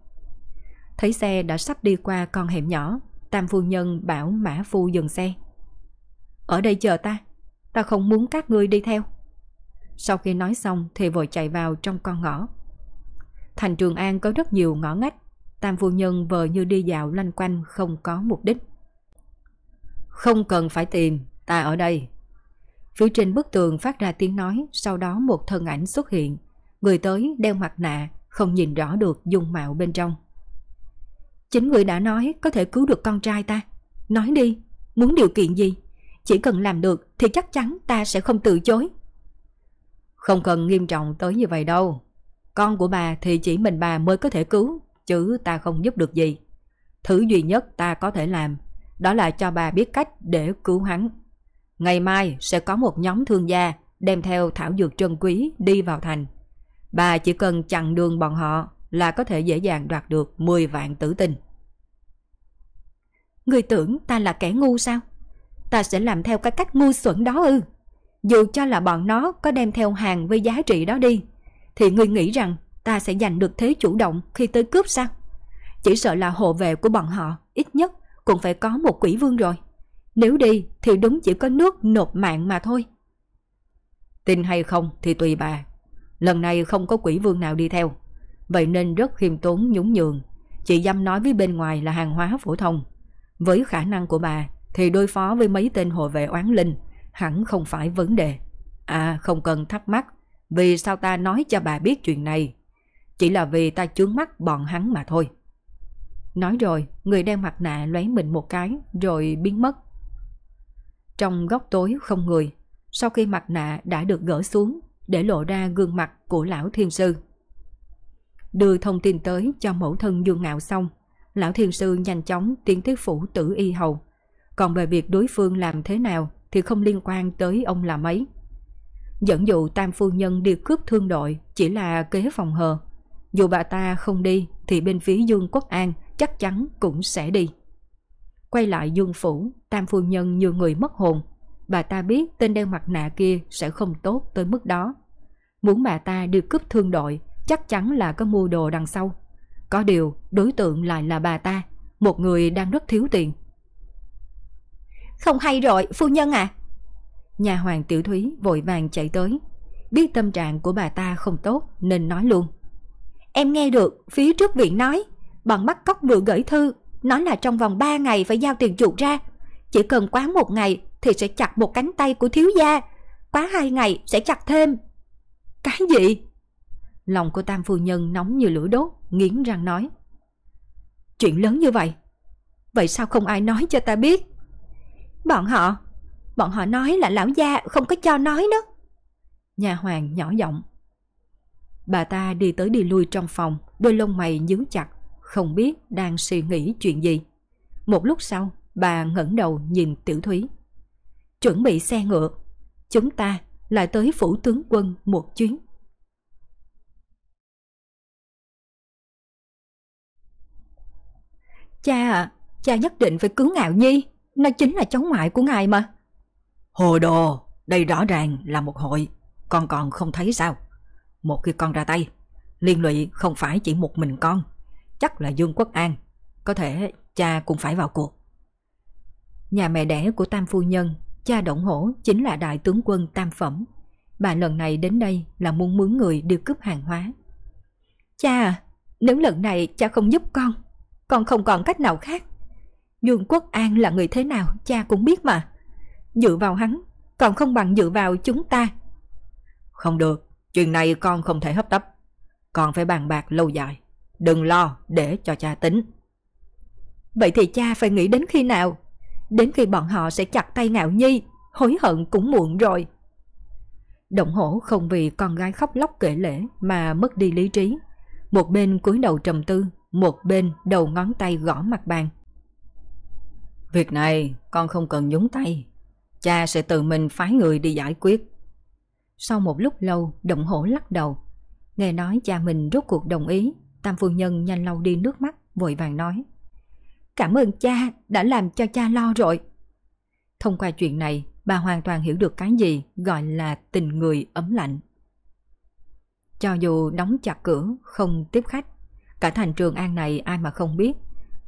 Thấy xe đã sắp đi qua con hẻm nhỏ, tam phu nhân bảo mã phu dừng xe. Ở đây chờ ta, ta không muốn các ngươi đi theo. Sau khi nói xong thì vội chạy vào trong con ngõ. Thành Trường An có rất nhiều ngõ ngách, tam phu nhân vờ như đi dạo lanh quanh không có mục đích. Không cần phải tìm, ta ở đây. Phía trên bức tường phát ra tiếng nói, sau đó một thân ảnh xuất hiện. Người tới đeo mặt nạ, không nhìn rõ được dung mạo bên trong. Chính người đã nói có thể cứu được con trai ta. Nói đi, muốn điều kiện gì? Chỉ cần làm được thì chắc chắn ta sẽ không từ chối. Không cần nghiêm trọng tới như vậy đâu. Con của bà thì chỉ mình bà mới có thể cứu, chứ ta không giúp được gì. Thứ duy nhất ta có thể làm, đó là cho bà biết cách để cứu hắn. Ngày mai sẽ có một nhóm thương gia đem theo thảo dược trân quý đi vào thành. Bà chỉ cần chặn đường bọn họ là có thể dễ dàng đoạt được 10 vạn tử tinh. Người tưởng ta là kẻ ngu sao? Ta sẽ làm theo cái cách ngu xuẩn đó ư? Dù cho là bọn nó có đem theo hàng với giá trị đó đi, thì ngươi nghĩ rằng ta sẽ giành được thế chủ động khi tới cướp sao? Chỉ sợ là hộ vệ của bọn họ ít nhất cũng phải có một quỷ vương rồi. Nếu đi thì đúng chỉ có nước nộp mạng mà thôi. Tin hay không thì tùy bà. Lần này không có quỷ vương nào đi theo. Vậy nên rất khiêm tốn nhún nhường. Chị dám nói với bên ngoài là hàng hóa phổ thông. Với khả năng của bà thì đối phó với mấy tên hộ vệ oán linh hẳn không phải vấn đề. À không cần thắc mắc vì sao ta nói cho bà biết chuyện này. Chỉ là vì ta chướng mắt bọn hắn mà thôi. Nói rồi, người đeo mặt nạ lóe mình một cái rồi biến mất. Trong góc tối không người, sau khi mặt nạ đã được gỡ xuống để lộ ra gương mặt của lão thiên sư. Đưa thông tin tới cho mẫu thân dương ngạo xong, lão thiên sư nhanh chóng tiến thuyết phủ tử y hầu. Còn về việc đối phương làm thế nào thì không liên quan tới ông là mấy. Dẫn dụ tam phu nhân đi cướp thương đội chỉ là kế phòng hờ. Dù bà ta không đi thì bên phía Dương Quốc An chắc chắn cũng sẽ đi. Quay lại Dương Phủ, tam phu nhân như người mất hồn. Bà ta biết tên đeo mặt nạ kia sẽ không tốt tới mức đó. Muốn bà ta đi cướp thương đội chắc chắn là có mua đồ đằng sau. Có điều đối tượng lại là bà ta, một người đang rất thiếu tiền. Không hay rồi, phu nhân à. Nhà hoàng tiểu thúy vội vàng chạy tới. Biết tâm trạng của bà ta không tốt nên nói luôn. Em nghe được phía trước viện nói, bọn bắt cóc vừa gửi thư, nói là trong vòng 3 ngày phải giao tiền chuột ra. Chỉ cần quá một ngày thì sẽ chặt một cánh tay của thiếu gia, quá hai ngày sẽ chặt thêm. Cái gì? Lòng của tam phu nhân nóng như lửa đốt, nghiến răng nói. Chuyện lớn như vậy, vậy sao không ai nói cho ta biết? Bọn họ, bọn họ nói là lão gia không có cho nói đó. Nhà hoàng nhỏ giọng. Bà ta đi tới đi lui trong phòng, đôi lông mày nhíu chặt, không biết đang suy nghĩ chuyện gì. Một lúc sau, bà ngẩng đầu nhìn Tiểu Thúy. Chuẩn bị xe ngựa, chúng ta lại tới phủ tướng quân một chuyến. Cha à, cha nhất định phải cứu Ngạo Nhi, nó chính là cháu ngoại của ngài mà. Hồ đồ, đây rõ ràng là một hội, con còn không thấy sao? Một khi con ra tay, liên lụy không phải chỉ một mình con, chắc là Dương Quốc An, có thể cha cũng phải vào cuộc. Nhà mẹ đẻ của Tam Phu Nhân, cha Động Hổ chính là đại tướng quân Tam Phẩm. Bà lần này đến đây là muốn mướn người đi cướp hàng hóa. Cha à, nếu lần này cha không giúp con, con không còn cách nào khác. Dương Quốc An là người thế nào cha cũng biết mà. Dựa vào hắn, còn không bằng dựa vào chúng ta. Không được, chuyện này con không thể hấp tấp. Con phải bàn bạc lâu dài. Đừng lo để cho cha tính. Vậy thì cha phải nghĩ đến khi nào? Đến khi bọn họ sẽ chặt tay ngạo nhi, hối hận cũng muộn rồi. Động hổ không vì con gái khóc lóc kể lễ mà mất đi lý trí. Một bên cúi đầu trầm tư, một bên đầu ngón tay gõ mặt bàn. Việc này con không cần nhúng tay. Cha sẽ tự mình phái người đi giải quyết. Sau một lúc lâu, động hổ lắc đầu. Nghe nói cha mình rốt cuộc đồng ý, tam phu nhân nhanh lau đi nước mắt, vội vàng nói. Cảm ơn cha đã làm cho cha lo rồi. Thông qua chuyện này, bà hoàn toàn hiểu được cái gì gọi là tình người ấm lạnh. Cho dù đóng chặt cửa, không tiếp khách, cả thành trường an này ai mà không biết,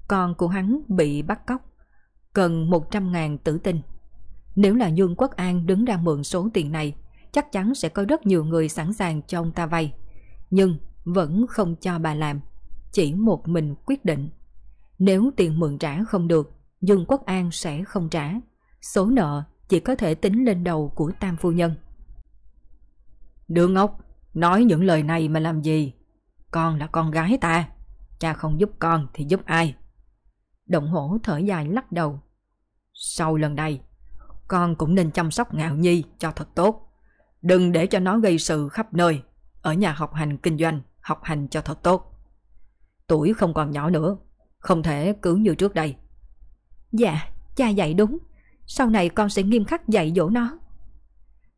con của hắn bị bắt cóc, cần 100 ngàn tử tinh. Nếu là Dương Quốc An đứng ra mượn số tiền này, chắc chắn sẽ có rất nhiều người sẵn sàng cho ông ta vay. Nhưng vẫn không cho bà làm, chỉ một mình quyết định. Nếu tiền mượn trả không được, Dương Quốc An sẽ không trả. Số nợ chỉ có thể tính lên đầu của Tam Phu Nhân. Đứa ngốc, nói những lời này mà làm gì? Con là con gái ta, cha không giúp con thì giúp ai? Động hổ thở dài lắc đầu. Sau lần này, con cũng nên chăm sóc ngạo nhi cho thật tốt. Đừng để cho nó gây sự khắp nơi, ở nhà học hành kinh doanh, học hành cho thật tốt. Tuổi không còn nhỏ nữa, không thể cứ như trước đây. Dạ, cha dạy đúng. Sau này con sẽ nghiêm khắc dạy dỗ nó.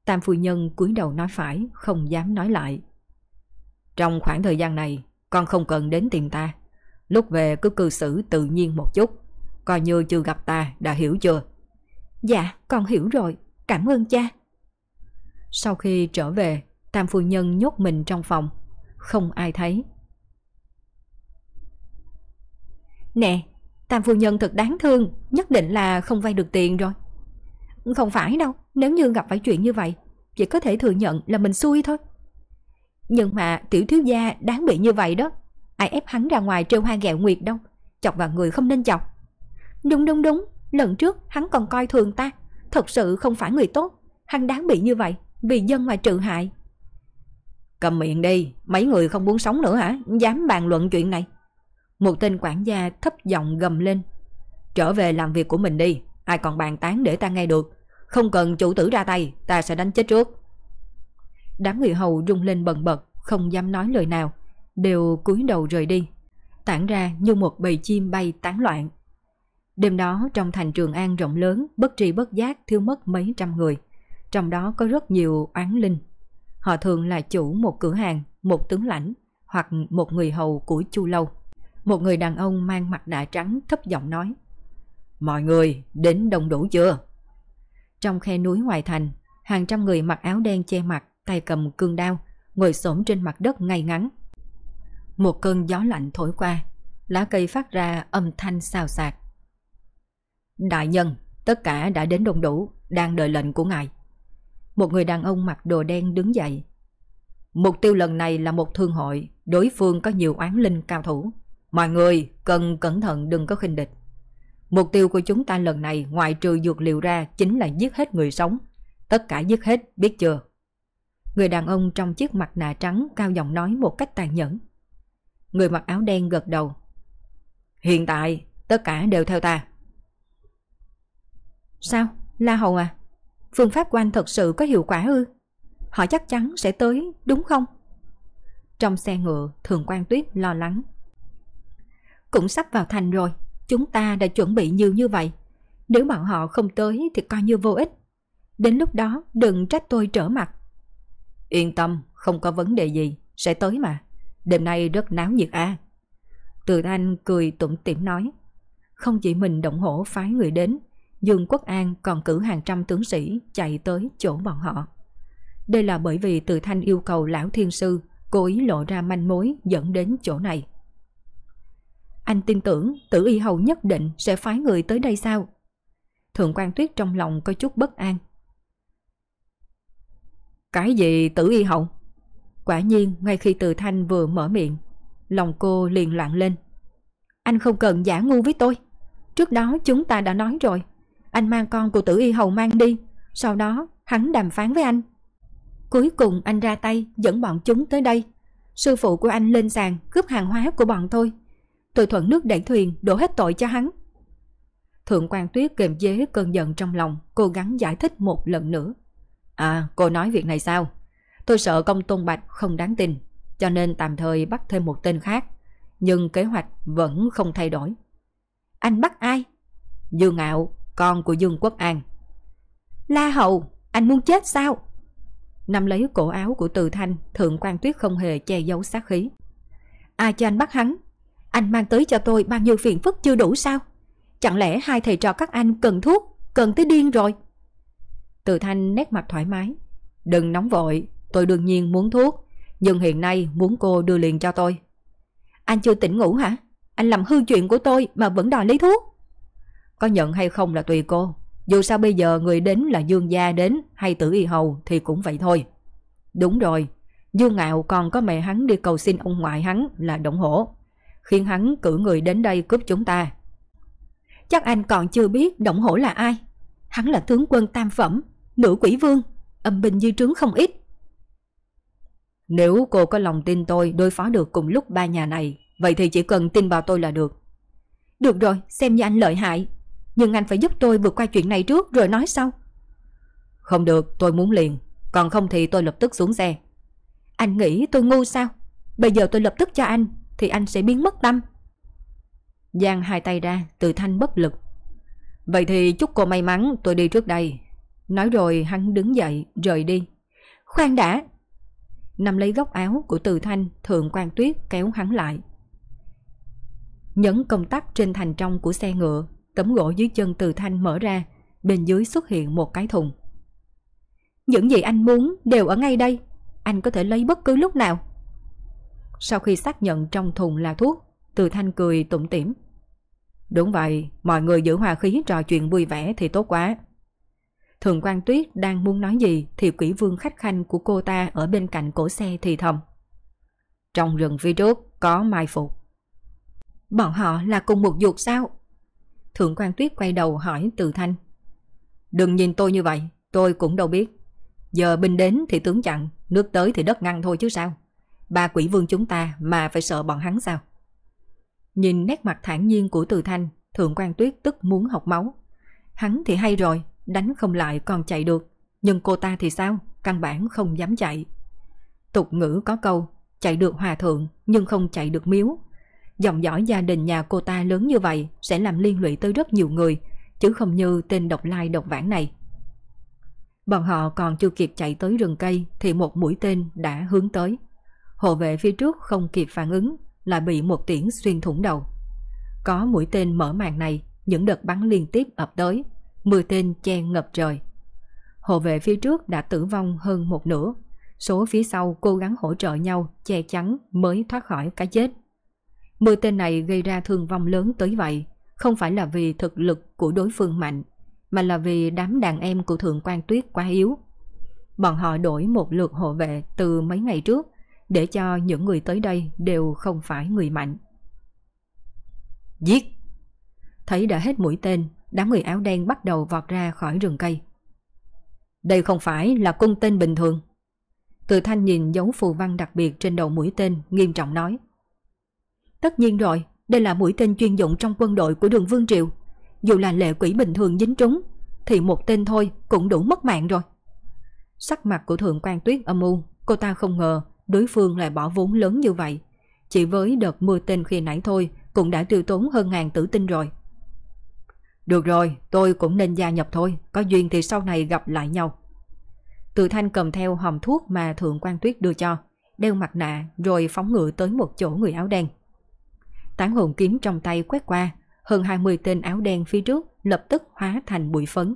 Tam phu nhân cúi đầu nói phải, không dám nói lại. Trong khoảng thời gian này, con không cần đến tìm ta. Lúc về cứ cư xử tự nhiên một chút. Coi như chưa gặp ta, đã hiểu chưa? Dạ, con hiểu rồi. Cảm ơn cha. Sau khi trở về, Tam phu nhân nhốt mình trong phòng. Không ai thấy. Nè, Tam phu nhân thật đáng thương, nhất định là không vay được tiền rồi. Không phải đâu, nếu như gặp phải chuyện như vậy, chỉ có thể thừa nhận là mình xui thôi. Nhưng mà tiểu thiếu gia đáng bị như vậy đó. Ai ép hắn ra ngoài trêu hoa gẹo nguyệt đâu, chọc vào người không nên chọc. Đúng đúng đúng, lần trước hắn còn coi thường ta, thật sự không phải người tốt, hắn đáng bị như vậy, vì dân mà trừ hại. Cầm miệng đi, mấy người không muốn sống nữa hả, dám bàn luận chuyện này. Một tên quản gia thấp giọng gầm lên. Trở về làm việc của mình đi, ai còn bàn tán để ta nghe được. Không cần chủ tử ra tay, ta sẽ đánh chết trước. Đám người hầu rung lên bần bật, không dám nói lời nào, đều cúi đầu rời đi, tản ra như một bầy chim bay tán loạn. Đêm đó trong thành Trường An rộng lớn, bất tri bất giác thiếu mất mấy trăm người, trong đó có rất nhiều oán linh. Họ thường là chủ một cửa hàng, một tướng lãnh hoặc một người hầu của Chu Lâu. Một người đàn ông mang mặt nạ trắng thấp giọng nói. Mọi người đến đông đủ chưa? Trong khe núi ngoài thành, hàng trăm người mặc áo đen che mặt, tay cầm cương đao, ngồi xổm trên mặt đất ngay ngắn. Một cơn gió lạnh thổi qua, lá cây phát ra âm thanh xào xạc. Đại nhân, tất cả đã đến đông đủ, đang đợi lệnh của ngài. Một người đàn ông mặc đồ đen đứng dậy. Mục tiêu lần này là một thương hội, đối phương có nhiều oán linh cao thủ. Mọi người cần cẩn thận đừng có khinh địch. Mục tiêu của chúng ta lần này ngoài trừ dược liệu ra chính là giết hết người sống. Tất cả giết hết, biết chưa? Người đàn ông trong chiếc mặt nạ trắng cao giọng nói một cách tàn nhẫn. Người mặc áo đen gật đầu. Hiện tại, tất cả đều theo ta. Sao? La Hầu à? Phương pháp của anh thật sự có hiệu quả ư? Họ chắc chắn sẽ tới, đúng không? Trong xe ngựa, Thường quan Tuyết lo lắng. Cũng sắp vào thành rồi, chúng ta đã chuẩn bị nhiều như vậy. Nếu bọn họ không tới thì coi như vô ích. Đến lúc đó đừng trách tôi trở mặt. Yên tâm, không có vấn đề gì, sẽ tới mà. Đêm nay rất náo nhiệt à. Từ Thanh cười tủm tỉm nói. Không chỉ mình động hổ phái người đến, Dương Quốc An còn cử hàng trăm tướng sĩ chạy tới chỗ bọn họ. Đây là bởi vì Từ Thanh yêu cầu lão thiên sư cố ý lộ ra manh mối dẫn đến chỗ này. Anh tin tưởng tử y hầu nhất định sẽ phái người tới đây sao? Thượng quan tuyết trong lòng có chút bất an. Cái gì tử y hậu? Quả nhiên ngay khi từ thanh vừa mở miệng, lòng cô liền loạn lên. Anh không cần giả ngu với tôi. Trước đó chúng ta đã nói rồi. Anh mang con của tử y hầu mang đi. Sau đó hắn đàm phán với anh. Cuối cùng anh ra tay dẫn bọn chúng tới đây. Sư phụ của anh lên sàn cướp hàng hóa của bọn tôi. Tôi thuận nước đẩy thuyền đổ hết tội cho hắn. Thượng quan tuyết kềm chế cơn giận trong lòng, cố gắng giải thích một lần nữa. À, cô nói việc này sao? Tôi sợ công tôn bạch không đáng tin, cho nên tạm thời bắt thêm một tên khác. Nhưng kế hoạch vẫn không thay đổi. Anh bắt ai? Dương Ngạo, con của Dương Quốc An. La Hầu, anh muốn chết sao? Nằm lấy cổ áo của Từ Thanh, Thượng quan Tuyết không hề che giấu sát khí. Ai cho anh bắt hắn? Anh mang tới cho tôi bao nhiêu phiền phức chưa đủ sao? Chẳng lẽ hai thầy trò các anh cần thuốc, cần tới điên rồi? Từ Thanh nét mặt thoải mái. Đừng nóng vội, tôi đương nhiên muốn thuốc, nhưng hiện nay muốn cô đưa liền cho tôi. Anh chưa tỉnh ngủ hả? Anh làm hư chuyện của tôi mà vẫn đòi lấy thuốc. Có nhận hay không là tùy cô. Dù sao bây giờ người đến là Dương Gia đến hay Tử Y Hầu thì cũng vậy thôi. Đúng rồi, Dương Ngạo còn có mẹ hắn đi cầu xin ông ngoại hắn là Động Hổ. Khiến hắn cử người đến đây cướp chúng ta. Chắc anh còn chưa biết Động Hổ là ai. Hắn là tướng quân tam phẩm, nữ quỷ vương, âm binh dư trướng không ít. Nếu cô có lòng tin tôi đối phó được cùng lúc ba nhà này, vậy thì chỉ cần tin vào tôi là được. Được rồi, xem như anh lợi hại. Nhưng anh phải giúp tôi vượt qua chuyện này trước rồi nói sau. Không được, tôi muốn liền. Còn không thì tôi lập tức xuống xe. Anh nghĩ tôi ngu sao? Bây giờ tôi lập tức cho anh, thì anh sẽ biến mất tâm. Giang hai tay ra, từ thanh bất lực. Vậy thì chúc cô may mắn, tôi đi trước đây. Nói rồi hắn đứng dậy, rời đi. Khoan đã! Nằm lấy góc áo của từ thanh, thượng quan tuyết kéo hắn lại. Nhấn công tắc trên thành trong của xe ngựa, tấm gỗ dưới chân từ thanh mở ra, bên dưới xuất hiện một cái thùng. Những gì anh muốn đều ở ngay đây, anh có thể lấy bất cứ lúc nào. Sau khi xác nhận trong thùng là thuốc, từ thanh cười tủm tỉm. Đúng vậy, mọi người giữ hòa khí trò chuyện vui vẻ thì tốt quá. Thường quan tuyết đang muốn nói gì thì quỷ vương khách khanh của cô ta ở bên cạnh cổ xe thì thầm. Trong rừng phía trước có mai phục. Bọn họ là cùng một ruột sao? Thượng quan tuyết quay đầu hỏi từ thanh. Đừng nhìn tôi như vậy, tôi cũng đâu biết. Giờ binh đến thì tướng chặn, nước tới thì đất ngăn thôi chứ sao. Ba quỷ vương chúng ta mà phải sợ bọn hắn sao? Nhìn nét mặt thản nhiên của từ thanh, thượng quan tuyết tức muốn học máu. Hắn thì hay rồi, đánh không lại còn chạy được. Nhưng cô ta thì sao? Căn bản không dám chạy. Tục ngữ có câu, chạy được hòa thượng nhưng không chạy được miếu. Dòng dõi gia đình nhà cô ta lớn như vậy sẽ làm liên lụy tới rất nhiều người, chứ không như tên độc lai độc vãng này. Bọn họ còn chưa kịp chạy tới rừng cây thì một mũi tên đã hướng tới. Hộ vệ phía trước không kịp phản ứng, lại bị một tiễn xuyên thủng đầu. Có mũi tên mở màn này, những đợt bắn liên tiếp ập tới, mưa tên che ngập trời. Hộ vệ phía trước đã tử vong hơn một nửa, số phía sau cố gắng hỗ trợ nhau che chắn mới thoát khỏi cái chết. Mưa tên này gây ra thương vong lớn tới vậy, không phải là vì thực lực của đối phương mạnh, mà là vì đám đàn em của Thượng quan Tuyết quá yếu. Bọn họ đổi một lượt hộ vệ từ mấy ngày trước, để cho những người tới đây đều không phải người mạnh. Giết! Thấy đã hết mũi tên, đám người áo đen bắt đầu vọt ra khỏi rừng cây. Đây không phải là cung tên bình thường. Từ thanh nhìn dấu phù văn đặc biệt trên đầu mũi tên, nghiêm trọng nói. Tất nhiên rồi, đây là mũi tên chuyên dụng trong quân đội của đường Vương Triều. Dù là lệ quỷ bình thường dính trúng, thì một tên thôi cũng đủ mất mạng rồi. Sắc mặt của Thượng quan Tuyết âm u, cô ta không ngờ đối phương lại bỏ vốn lớn như vậy. Chỉ với đợt mưa tên khi nãy thôi cũng đã tiêu tốn hơn ngàn tử tinh rồi. Được rồi, tôi cũng nên gia nhập thôi, có duyên thì sau này gặp lại nhau. Từ thanh cầm theo hòm thuốc mà Thượng quan Tuyết đưa cho, đeo mặt nạ rồi phóng ngựa tới một chỗ người áo đen. Tán hồn kiếm trong tay quét qua, hơn 20 tên áo đen phía trước lập tức hóa thành bụi phấn.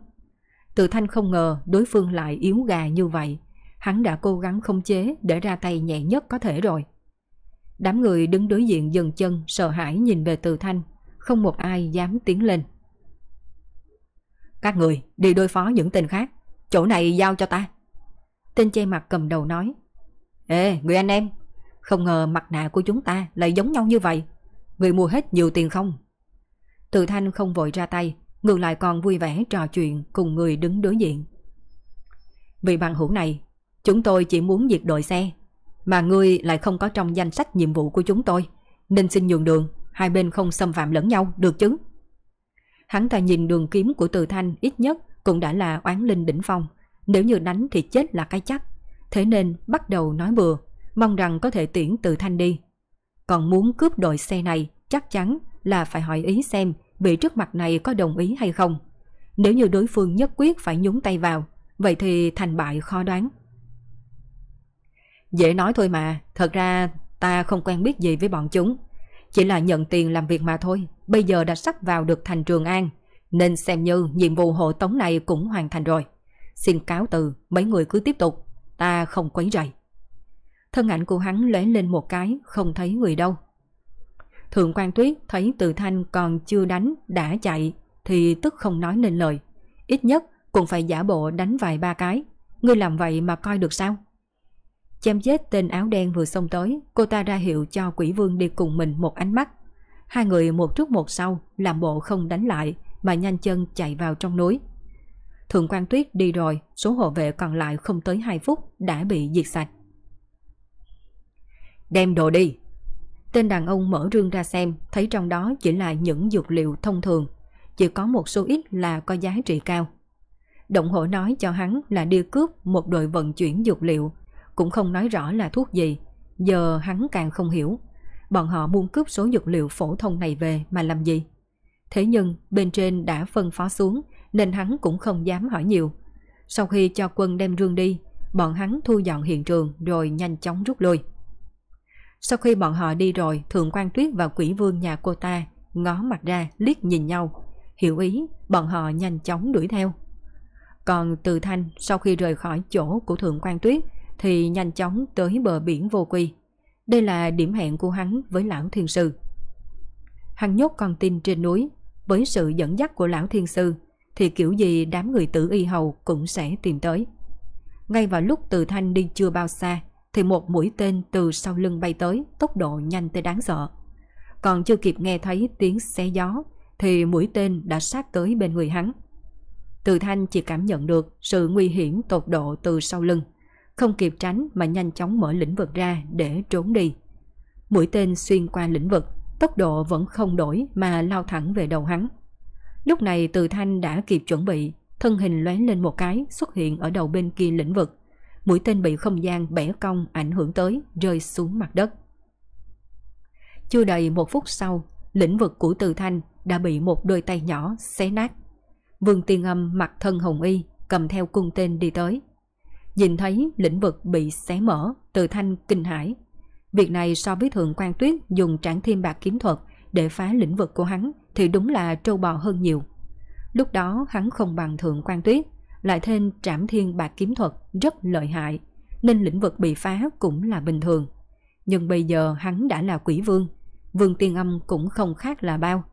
Từ thanh không ngờ đối phương lại yếu gà như vậy. Hắn đã cố gắng không chế để ra tay nhẹ nhất có thể rồi. Đám người đứng đối diện dần chân sợ hãi nhìn về từ thanh, không một ai dám tiến lên. Các người đi đối phó những tên khác. Chỗ này giao cho ta. Tên che mặt cầm đầu nói. Ê, người anh em, không ngờ mặt nạ của chúng ta lại giống nhau như vậy. Người mua hết nhiều tiền không? Từ thanh không vội ra tay, ngược lại còn vui vẻ trò chuyện cùng người đứng đối diện. Vì bằng hữu này, chúng tôi chỉ muốn diệt đội xe, mà ngươi lại không có trong danh sách nhiệm vụ của chúng tôi, nên xin nhường đường, hai bên không xâm phạm lẫn nhau, được chứ? Hắn ta nhìn đường kiếm của Từ Thanh ít nhất cũng đã là oán linh đỉnh phong, nếu như đánh thì chết là cái chắc, thế nên bắt đầu nói bừa, mong rằng có thể tiễn Từ Thanh đi. Còn muốn cướp đội xe này, chắc chắn là phải hỏi ý xem vị trước mặt này có đồng ý hay không. Nếu như đối phương nhất quyết phải nhúng tay vào, vậy thì thành bại khó đoán. Dễ nói thôi mà, thật ra ta không quen biết gì với bọn chúng. Chỉ là nhận tiền làm việc mà thôi, bây giờ đã sắp vào được thành Trường An, nên xem như nhiệm vụ hộ tống này cũng hoàn thành rồi. Xin cáo từ, mấy người cứ tiếp tục, ta không quấy rầy. Thân ảnh của hắn lóe lên một cái, không thấy người đâu. Thượng quan tuyết thấy từ thanh còn chưa đánh, đã chạy, thì tức không nói nên lời. Ít nhất cũng phải giả bộ đánh vài ba cái. Ngươi làm vậy mà coi được sao? Chém chết tên áo đen vừa xông tới, cô ta ra hiệu cho quỷ vương đi cùng mình một ánh mắt. Hai người một trước một sau, làm bộ không đánh lại, mà nhanh chân chạy vào trong núi. Thượng quan tuyết đi rồi, số hộ vệ còn lại không tới 2 phút đã bị diệt sạch. Đem đồ đi, Tên đàn ông mở rương ra xem, thấy trong đó chỉ là những dược liệu thông thường, chỉ có một số ít là có giá trị cao. Động hộ nói cho hắn là đi cướp một đội vận chuyển dược liệu, cũng không nói rõ là thuốc gì, giờ hắn càng không hiểu. Bọn họ muốn cướp số dược liệu phổ thông này về mà làm gì? Thế nhưng bên trên đã phân phó xuống nên hắn cũng không dám hỏi nhiều. Sau khi cho quân đem rương đi, bọn hắn thu dọn hiện trường rồi nhanh chóng rút lui. Sau khi bọn họ đi rồi, Thượng quan Tuyết và quỷ vương nhà cô ta ngó mặt ra liếc nhìn nhau. Hiểu ý, bọn họ nhanh chóng đuổi theo. Còn Từ Thanh sau khi rời khỏi chỗ của Thượng quan Tuyết thì nhanh chóng tới bờ biển vô quy. Đây là điểm hẹn của hắn với Lão Thiên Sư. Hắn nhốt con tin trên núi, với sự dẫn dắt của Lão Thiên Sư thì kiểu gì đám người tử y hầu cũng sẽ tìm tới. Ngay vào lúc Từ Thanh đi chưa bao xa thì một mũi tên từ sau lưng bay tới, tốc độ nhanh tới đáng sợ. Còn chưa kịp nghe thấy tiếng xé gió, thì mũi tên đã sát tới bên người hắn. Từ thanh chỉ cảm nhận được sự nguy hiểm tột độ từ sau lưng, không kịp tránh mà nhanh chóng mở lĩnh vực ra để trốn đi. Mũi tên xuyên qua lĩnh vực, tốc độ vẫn không đổi mà lao thẳng về đầu hắn. Lúc này từ thanh đã kịp chuẩn bị, thân hình lóe lên một cái xuất hiện ở đầu bên kia lĩnh vực, mũi tên bị không gian bẻ cong ảnh hưởng tới, rơi xuống mặt đất. Chưa đầy một phút sau, lĩnh vực của Từ Thanh đã bị một đôi tay nhỏ xé nát. Vương Tiên Âm mặc thân hồng y, cầm theo cung tên đi tới. Nhìn thấy lĩnh vực bị xé mở, Từ Thanh kinh hãi. Việc này so với Thượng quan Tuyết dùng trảng thiên bạc kiếm thuật để phá lĩnh vực của hắn thì đúng là trâu bò hơn nhiều. Lúc đó hắn không bằng Thượng quan Tuyết, lại thêm trảm thiên bạc kiếm thuật rất lợi hại, nên lĩnh vực bị phá cũng là bình thường. Nhưng bây giờ hắn đã là quỷ vương, vương tiên âm cũng không khác là bao.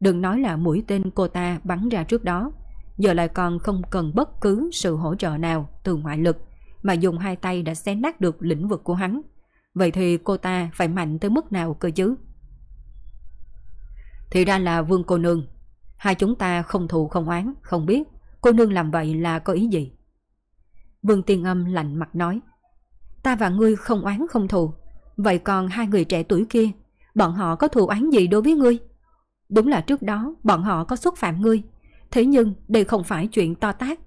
Đừng nói là mũi tên cô ta bắn ra trước đó, giờ lại còn không cần bất cứ sự hỗ trợ nào từ ngoại lực, mà dùng hai tay đã xé nát được lĩnh vực của hắn. Vậy thì cô ta phải mạnh tới mức nào cơ chứ? Thì ra là vương cô nương, hai chúng ta không thù không oán, không biết Cô nương làm vậy là có ý gì? Vương Tiên Âm lạnh mặt nói Ta và ngươi không oán không thù Vậy còn hai người trẻ tuổi kia Bọn họ có thù oán gì đối với ngươi? Đúng là trước đó bọn họ có xúc phạm ngươi Thế nhưng đây không phải chuyện to tác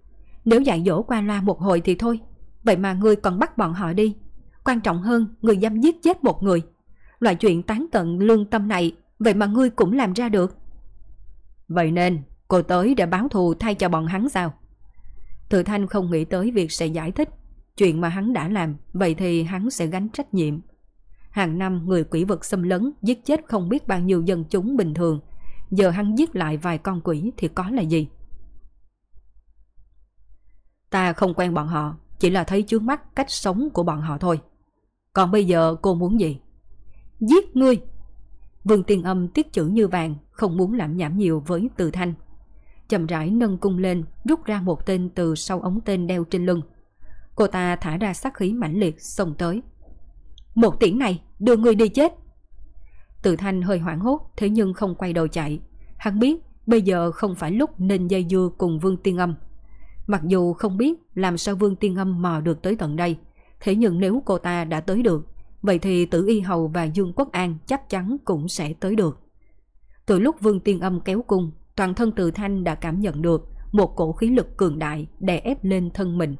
Nếu dạy dỗ qua loa một hồi thì thôi Vậy mà ngươi còn bắt bọn họ đi Quan trọng hơn người dám giết chết một người Loại chuyện tán tận lương tâm này Vậy mà ngươi cũng làm ra được Vậy nên Cô tới để báo thù thay cho bọn hắn sao? Từ Thanh không nghĩ tới việc sẽ giải thích chuyện mà hắn đã làm, vậy thì hắn sẽ gánh trách nhiệm. Hàng năm người quỷ vật xâm lấn giết chết không biết bao nhiêu dân chúng bình thường, giờ hắn giết lại vài con quỷ thì có là gì? Ta không quen bọn họ, chỉ là thấy chướng mắt cách sống của bọn họ thôi. Còn bây giờ cô muốn gì? Giết ngươi! Vương Tiên Âm tiết chữ như vàng, không muốn làm nhảm nhiều với Từ Thanh. chậm rãi nâng cung lên, rút ra một tên từ sau ống tên đeo trên lưng. Cô ta thả ra sát khí mãnh liệt xông tới. Một tiễn này, đưa người đi chết. Từ thanh hơi hoảng hốt, thế nhưng không quay đầu chạy. Hắn biết bây giờ không phải lúc nên dây dưa cùng Vương Tiên Âm. Mặc dù không biết làm sao Vương Tiên Âm mò được tới tận đây, thế nhưng nếu cô ta đã tới được, vậy thì Tử Y Hầu và Dương Quốc An chắc chắn cũng sẽ tới được. Từ lúc Vương Tiên Âm kéo cung, toàn thân Từ Thanh đã cảm nhận được một cổ khí lực cường đại đè ép lên thân mình.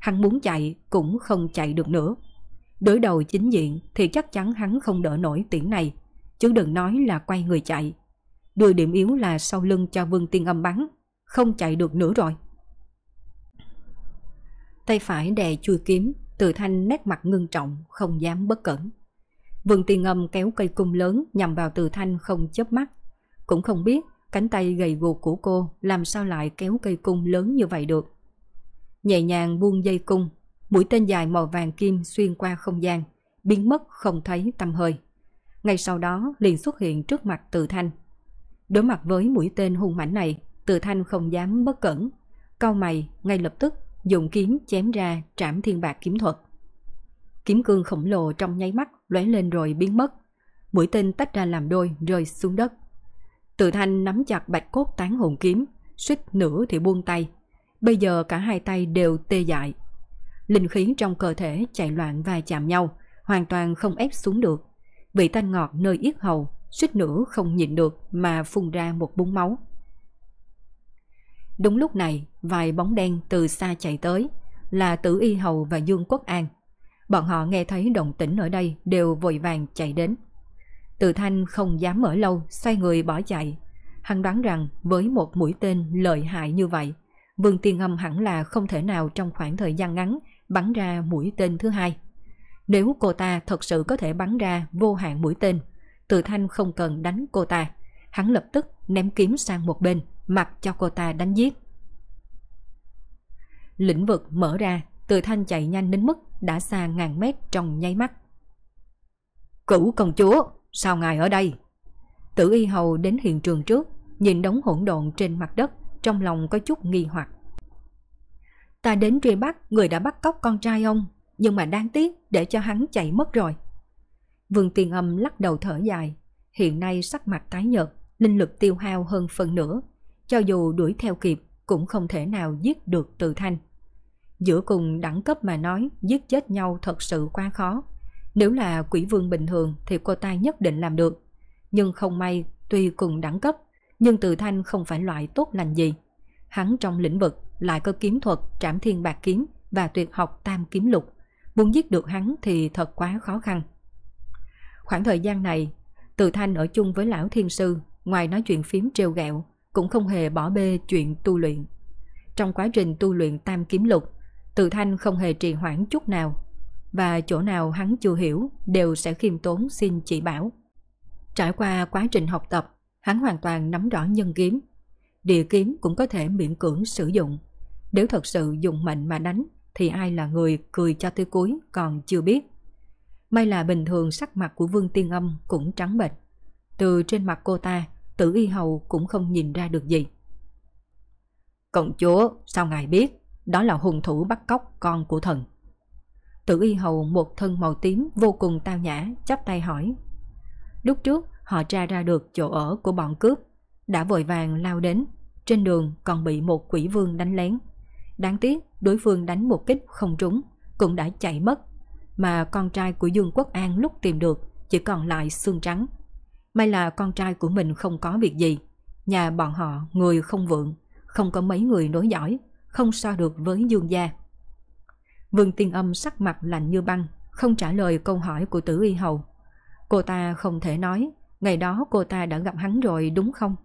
Hắn muốn chạy cũng không chạy được nữa. Đối đầu chính diện thì chắc chắn hắn không đỡ nổi tiễn này, chứ đừng nói là quay người chạy. Đưa điểm yếu là sau lưng cho Vương Tiên Âm bắn, không chạy được nữa rồi. Tay phải đè chui kiếm, Từ Thanh nét mặt ngưng trọng, không dám bất cẩn. Vương Tiên ngâm kéo cây cung lớn nhằm vào Từ Thanh không chớp mắt. Cũng không biết cánh tay gầy guộc của cô làm sao lại kéo cây cung lớn như vậy được. Nhẹ nhàng buông dây cung, mũi tên dài màu vàng kim xuyên qua không gian, biến mất không thấy tâm hơi. Ngay sau đó liền xuất hiện trước mặt Từ Thanh. Đối mặt với mũi tên hung mãnh này, Từ Thanh không dám bất cẩn. Cao mày ngay lập tức dùng kiếm chém ra trảm thiên bạc kiếm thuật. Kiếm cương khổng lồ trong nháy mắt lóe lên rồi biến mất. Mũi tên tách ra làm đôi rơi xuống đất. Tự thanh nắm chặt bạch cốt tán hồn kiếm, suýt nữa thì buông tay. Bây giờ cả hai tay đều tê dại. Linh khí trong cơ thể chạy loạn và chạm nhau, hoàn toàn không ép xuống được. Vị tanh ngọt nơi yết hầu, suýt nữa không nhịn được mà phun ra một búng máu. Đúng lúc này, vài bóng đen từ xa chạy tới, là Tử Y Hầu và Dương Quốc An. Bọn họ nghe thấy động tĩnh ở đây đều vội vàng chạy đến. Từ Thanh không dám mở lâu, xoay người bỏ chạy. Hắn đoán rằng với một mũi tên lợi hại như vậy, Vương Tiên Âm hẳn là không thể nào trong khoảng thời gian ngắn bắn ra mũi tên thứ hai. Nếu cô ta thật sự có thể bắn ra vô hạn mũi tên, Từ Thanh không cần đánh cô ta, hắn lập tức ném kiếm sang một bên, mặc cho cô ta đánh giết. Lĩnh vực mở ra, Từ Thanh chạy nhanh đến mức đã xa ngàn mét trong nháy mắt. Cửu công chúa, sao ngài ở đây? Tử y hầu đến hiện trường trước, nhìn đống hỗn độn trên mặt đất, trong lòng có chút nghi hoặc. Ta đến truy bắt người đã bắt cóc con trai ông, nhưng mà đáng tiếc để cho hắn chạy mất rồi. Vương Tiên Âm lắc đầu thở dài, hiện nay sắc mặt tái nhợt, linh lực tiêu hao hơn phần nửa, cho dù đuổi theo kịp cũng không thể nào giết được Từ thanh. Giữa cùng đẳng cấp mà nói giết chết nhau thật sự quá khó. Nếu là quỷ vương bình thường thì cô ta nhất định làm được. Nhưng không may, tuy cùng đẳng cấp, nhưng từ thanh không phải loại tốt lành gì. Hắn trong lĩnh vực lại có kiếm thuật trảm thiên bạc kiếm và tuyệt học tam kiếm lục. Muốn giết được hắn thì thật quá khó khăn. Khoảng thời gian này, từ thanh ở chung với lão thiên sư, ngoài nói chuyện phím trêu gẹo, cũng không hề bỏ bê chuyện tu luyện. Trong quá trình tu luyện tam kiếm lục, từ thanh không hề trì hoãn chút nào, và chỗ nào hắn chưa hiểu đều sẽ khiêm tốn xin chỉ bảo. Trải qua quá trình học tập, hắn hoàn toàn nắm rõ nhân kiếm. Địa kiếm cũng có thể miễn cưỡng sử dụng. Nếu thật sự dùng mệnh mà đánh, thì ai là người cười cho tới cuối còn chưa biết. May là bình thường sắc mặt của Vương Tiên Âm cũng trắng bệch. Từ trên mặt cô ta, tử y hầu cũng không nhìn ra được gì. Công chúa, sao ngài biết? Đó là hung thủ bắt cóc con của thần. Tử y hầu một thân màu tím vô cùng tao nhã, chắp tay hỏi. Lúc trước, họ tra ra được chỗ ở của bọn cướp, đã vội vàng lao đến, trên đường còn bị một quỷ vương đánh lén. Đáng tiếc, đối phương đánh một kích không trúng, cũng đã chạy mất, mà con trai của Dương Quốc An lúc tìm được chỉ còn lại xương trắng. May là con trai của mình không có việc gì, nhà bọn họ người không vượng, không có mấy người nối giỏi, không so được với Dương gia. Vương Tiên Âm sắc mặt lạnh như băng, không trả lời câu hỏi của Tử Y Hầu. Cô ta không thể nói, ngày đó cô ta đã gặp hắn rồi đúng không?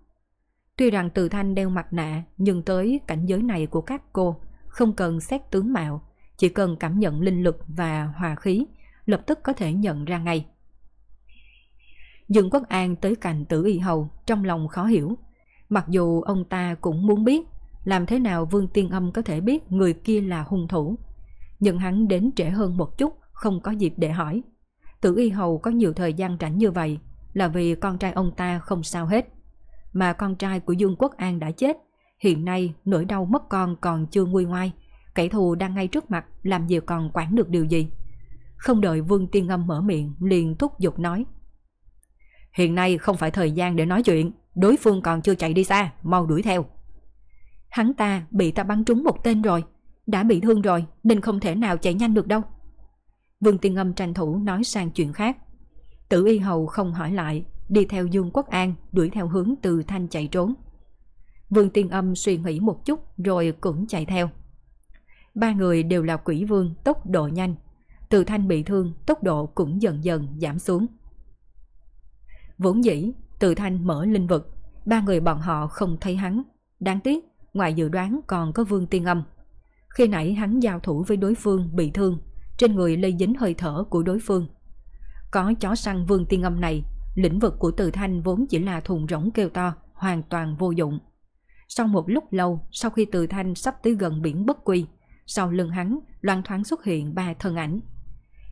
Tuy rằng Từ Thanh đeo mặt nạ, nhưng tới cảnh giới này của các cô, không cần xét tướng mạo, chỉ cần cảm nhận linh lực và hòa khí, lập tức có thể nhận ra ngay. Dương Quốc An tới cạnh Tử Y Hầu, trong lòng khó hiểu. Mặc dù ông ta cũng muốn biết, làm thế nào Vương Tiên Âm có thể biết người kia là hung thủ nhưng hắn đến trễ hơn một chút, không có dịp để hỏi. Tử y hầu có nhiều thời gian rảnh như vậy là vì con trai ông ta không sao hết. Mà con trai của Dương Quốc An đã chết, Hiện nay nỗi đau mất con còn chưa nguôi ngoai, kẻ thù đang ngay trước mặt làm gì còn quản được điều gì. Không đợi Vương Tiên Âm mở miệng liền thúc giục nói. Hiện nay không phải thời gian để nói chuyện, đối phương còn chưa chạy đi xa, mau đuổi theo. Hắn ta bị ta bắn trúng một tên rồi, đã bị thương rồi nên không thể nào chạy nhanh được đâu. Vương Tiên Âm tranh thủ nói sang chuyện khác. Tử Y Hầu không hỏi lại, đi theo Dương Quốc An đuổi theo hướng từ Thanh chạy trốn. Vương Tiên Âm suy nghĩ một chút rồi cũng chạy theo. Ba người đều là quỷ vương tốc độ nhanh. Từ Thanh bị thương, tốc độ cũng dần dần giảm xuống. Vốn dĩ, Từ Thanh mở linh vực, ba người bọn họ không thấy hắn. Đáng tiếc, ngoài dự đoán còn có Vương Tiên Âm. Khi nãy hắn giao thủ với đối phương bị thương, trên người lây dính hơi thở của đối phương. Có chó săn Vương Tiên Âm này, lĩnh vực của Từ Thanh vốn chỉ là thùng rỗng kêu to, hoàn toàn vô dụng. Sau một lúc lâu, sau khi Từ Thanh sắp tới gần biển bất quy, sau lưng hắn loan thoáng xuất hiện ba thân ảnh.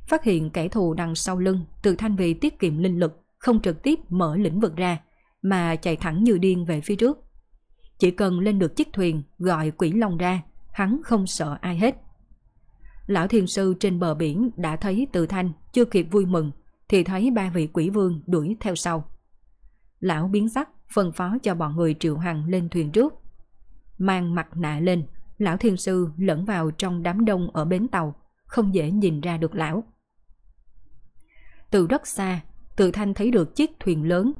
Phát hiện kẻ thù đằng sau lưng, Từ Thanh vì tiết kiệm linh lực, không trực tiếp mở lĩnh vực ra, mà chạy thẳng như điên về phía trước. Chỉ cần lên được chiếc thuyền gọi quỷ long ra, hắn không sợ ai hết. Lão thiền sư trên bờ biển đã thấy Từ Thanh chưa kịp vui mừng thì thấy ba vị quỷ vương đuổi theo sau. Lão biến sắc phân phó cho bọn người triệu hằng lên thuyền trước. Mang mặt nạ lên, lão thiên sư lẫn vào trong đám đông ở bến tàu, không dễ nhìn ra được lão. Từ rất xa, từ Thanh thấy được chiếc thuyền lớn.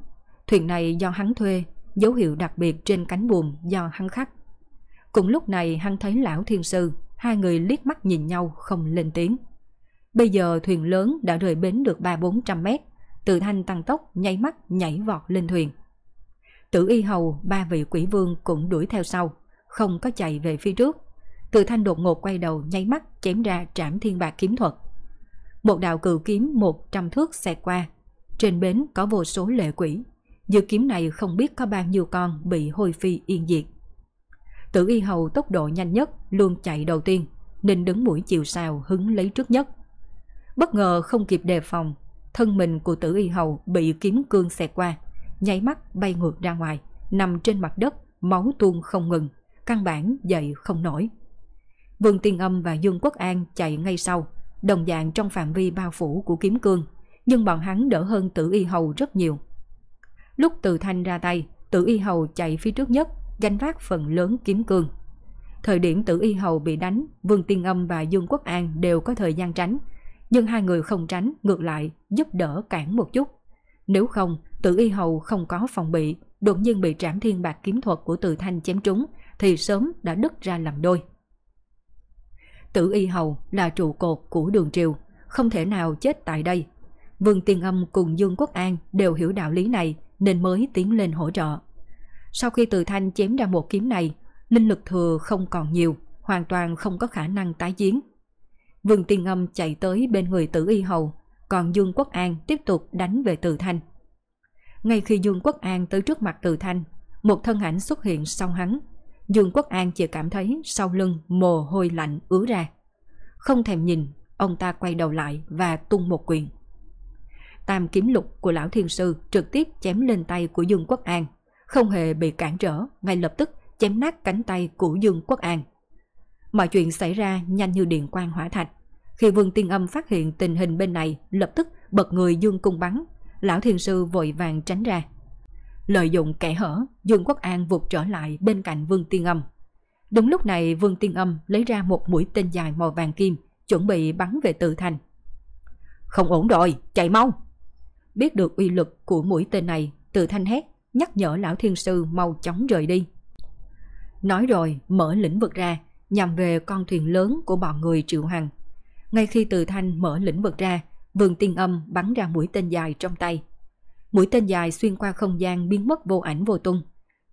Thuyền này do hắn thuê, dấu hiệu đặc biệt trên cánh buồm do hắn khắc. Cùng lúc này hắn thấy lão thiên sư, hai người liếc mắt nhìn nhau không lên tiếng. Bây giờ thuyền lớn đã rời bến được 3-400 mét, Từ Thanh tăng tốc nháy mắt nhảy vọt lên thuyền. Tử y hầu, ba vị quỷ vương cũng đuổi theo sau, không có chạy về phía trước. Từ thanh đột ngột quay đầu nháy mắt chém ra trảm thiên bạc kiếm thuật. Một đạo cự kiếm một trăm thước xẹt qua. Trên bến có vô số lệ quỷ. Dự kiếm này không biết có bao nhiêu con bị hôi phi yên diệt. Tử y hầu tốc độ nhanh nhất luôn chạy đầu tiên, nên đứng mũi chiều sao hứng lấy trước nhất. Bất ngờ không kịp đề phòng, thân mình của tử y hầu bị kiếm cương xẹt qua, nháy mắt bay ngược ra ngoài, nằm trên mặt đất, máu tuôn không ngừng, căn bản dậy không nổi. Vương Tiên Âm và Dương Quốc An chạy ngay sau, đồng dạng trong phạm vi bao phủ của kiếm cương, nhưng bọn hắn đỡ hơn Tử Y Hầu rất nhiều. Lúc Từ Thanh ra tay, Tử Y Hầu chạy phía trước nhất, gánh vác phần lớn kiếm cương. Thời điểm Tử Y Hầu bị đánh, Vương Tiên Âm và Dương Quốc An đều có thời gian tránh, nhưng hai người không tránh, ngược lại giúp đỡ cản một chút. Nếu không, Tử Y Hầu không có phòng bị, đột nhiên bị trảm thiên bạc kiếm thuật của Từ Thanh chém trúng, thì sớm đã đứt ra làm đôi. Tử Y Hầu là trụ cột của đường triều, không thể nào chết tại đây. Vương Tiên Âm cùng Dương Quốc An đều hiểu đạo lý này nên mới tiến lên hỗ trợ. Sau khi Từ Thanh chém ra một kiếm này, linh lực thừa không còn nhiều, hoàn toàn không có khả năng tái chiến. Vương Tiên Âm chạy tới bên người Tử Y Hầu, còn Dương Quốc An tiếp tục đánh về Từ Thanh. Ngay khi Dương Quốc An tới trước mặt Từ Thanh, một thân ảnh xuất hiện sau hắn. Dương Quốc An chỉ cảm thấy sau lưng mồ hôi lạnh ứa ra. Không thèm nhìn, ông ta quay đầu lại và tung một quyền. Tam kiếm lục của lão thiên sư trực tiếp chém lên tay của Dương Quốc An, không hề bị cản trở, ngay lập tức chém nát cánh tay của Dương Quốc An. Mọi chuyện xảy ra nhanh như điện quang hỏa thạch. Khi Vương Tiên Âm phát hiện tình hình bên này, lập tức bật người Dương cung bắn, lão thiên sư vội vàng tránh ra. Lợi dụng kẻ hở, Dương Quốc An vụt trở lại bên cạnh Vương Tiên Âm. Đúng lúc này Vương Tiên Âm lấy ra một mũi tên dài màu vàng kim, chuẩn bị bắn về tự thành Không ổn rồi, chạy mau! Biết được uy lực của mũi tên này, Từ Thanh hét, nhắc nhở lão thiên sư mau chóng rời đi. Nói rồi, mở lĩnh vực ra, nhằm về con thuyền lớn của bọn người Triệu Hằng. Ngay khi Từ Thanh mở lĩnh vực ra, Vương Tiên Âm bắn ra mũi tên dài trong tay. Mũi tên dài xuyên qua không gian biến mất vô ảnh vô tung.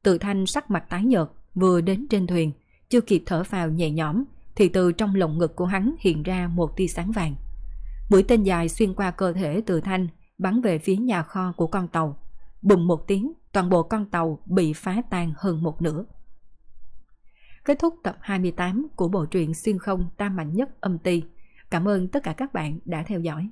Từ Thanh sắc mặt tái nhợt, vừa đến trên thuyền, chưa kịp thở phào nhẹ nhõm, thì từ trong lồng ngực của hắn hiện ra một tia sáng vàng. Mũi tên dài xuyên qua cơ thể Từ Thanh, bắn về phía nhà kho của con tàu. Bùng một tiếng, toàn bộ con tàu bị phá tan hơn một nửa. Kết thúc tập 28 của bộ truyện xuyên không tam mạnh nhất âm ty. Cảm ơn tất cả các bạn đã theo dõi.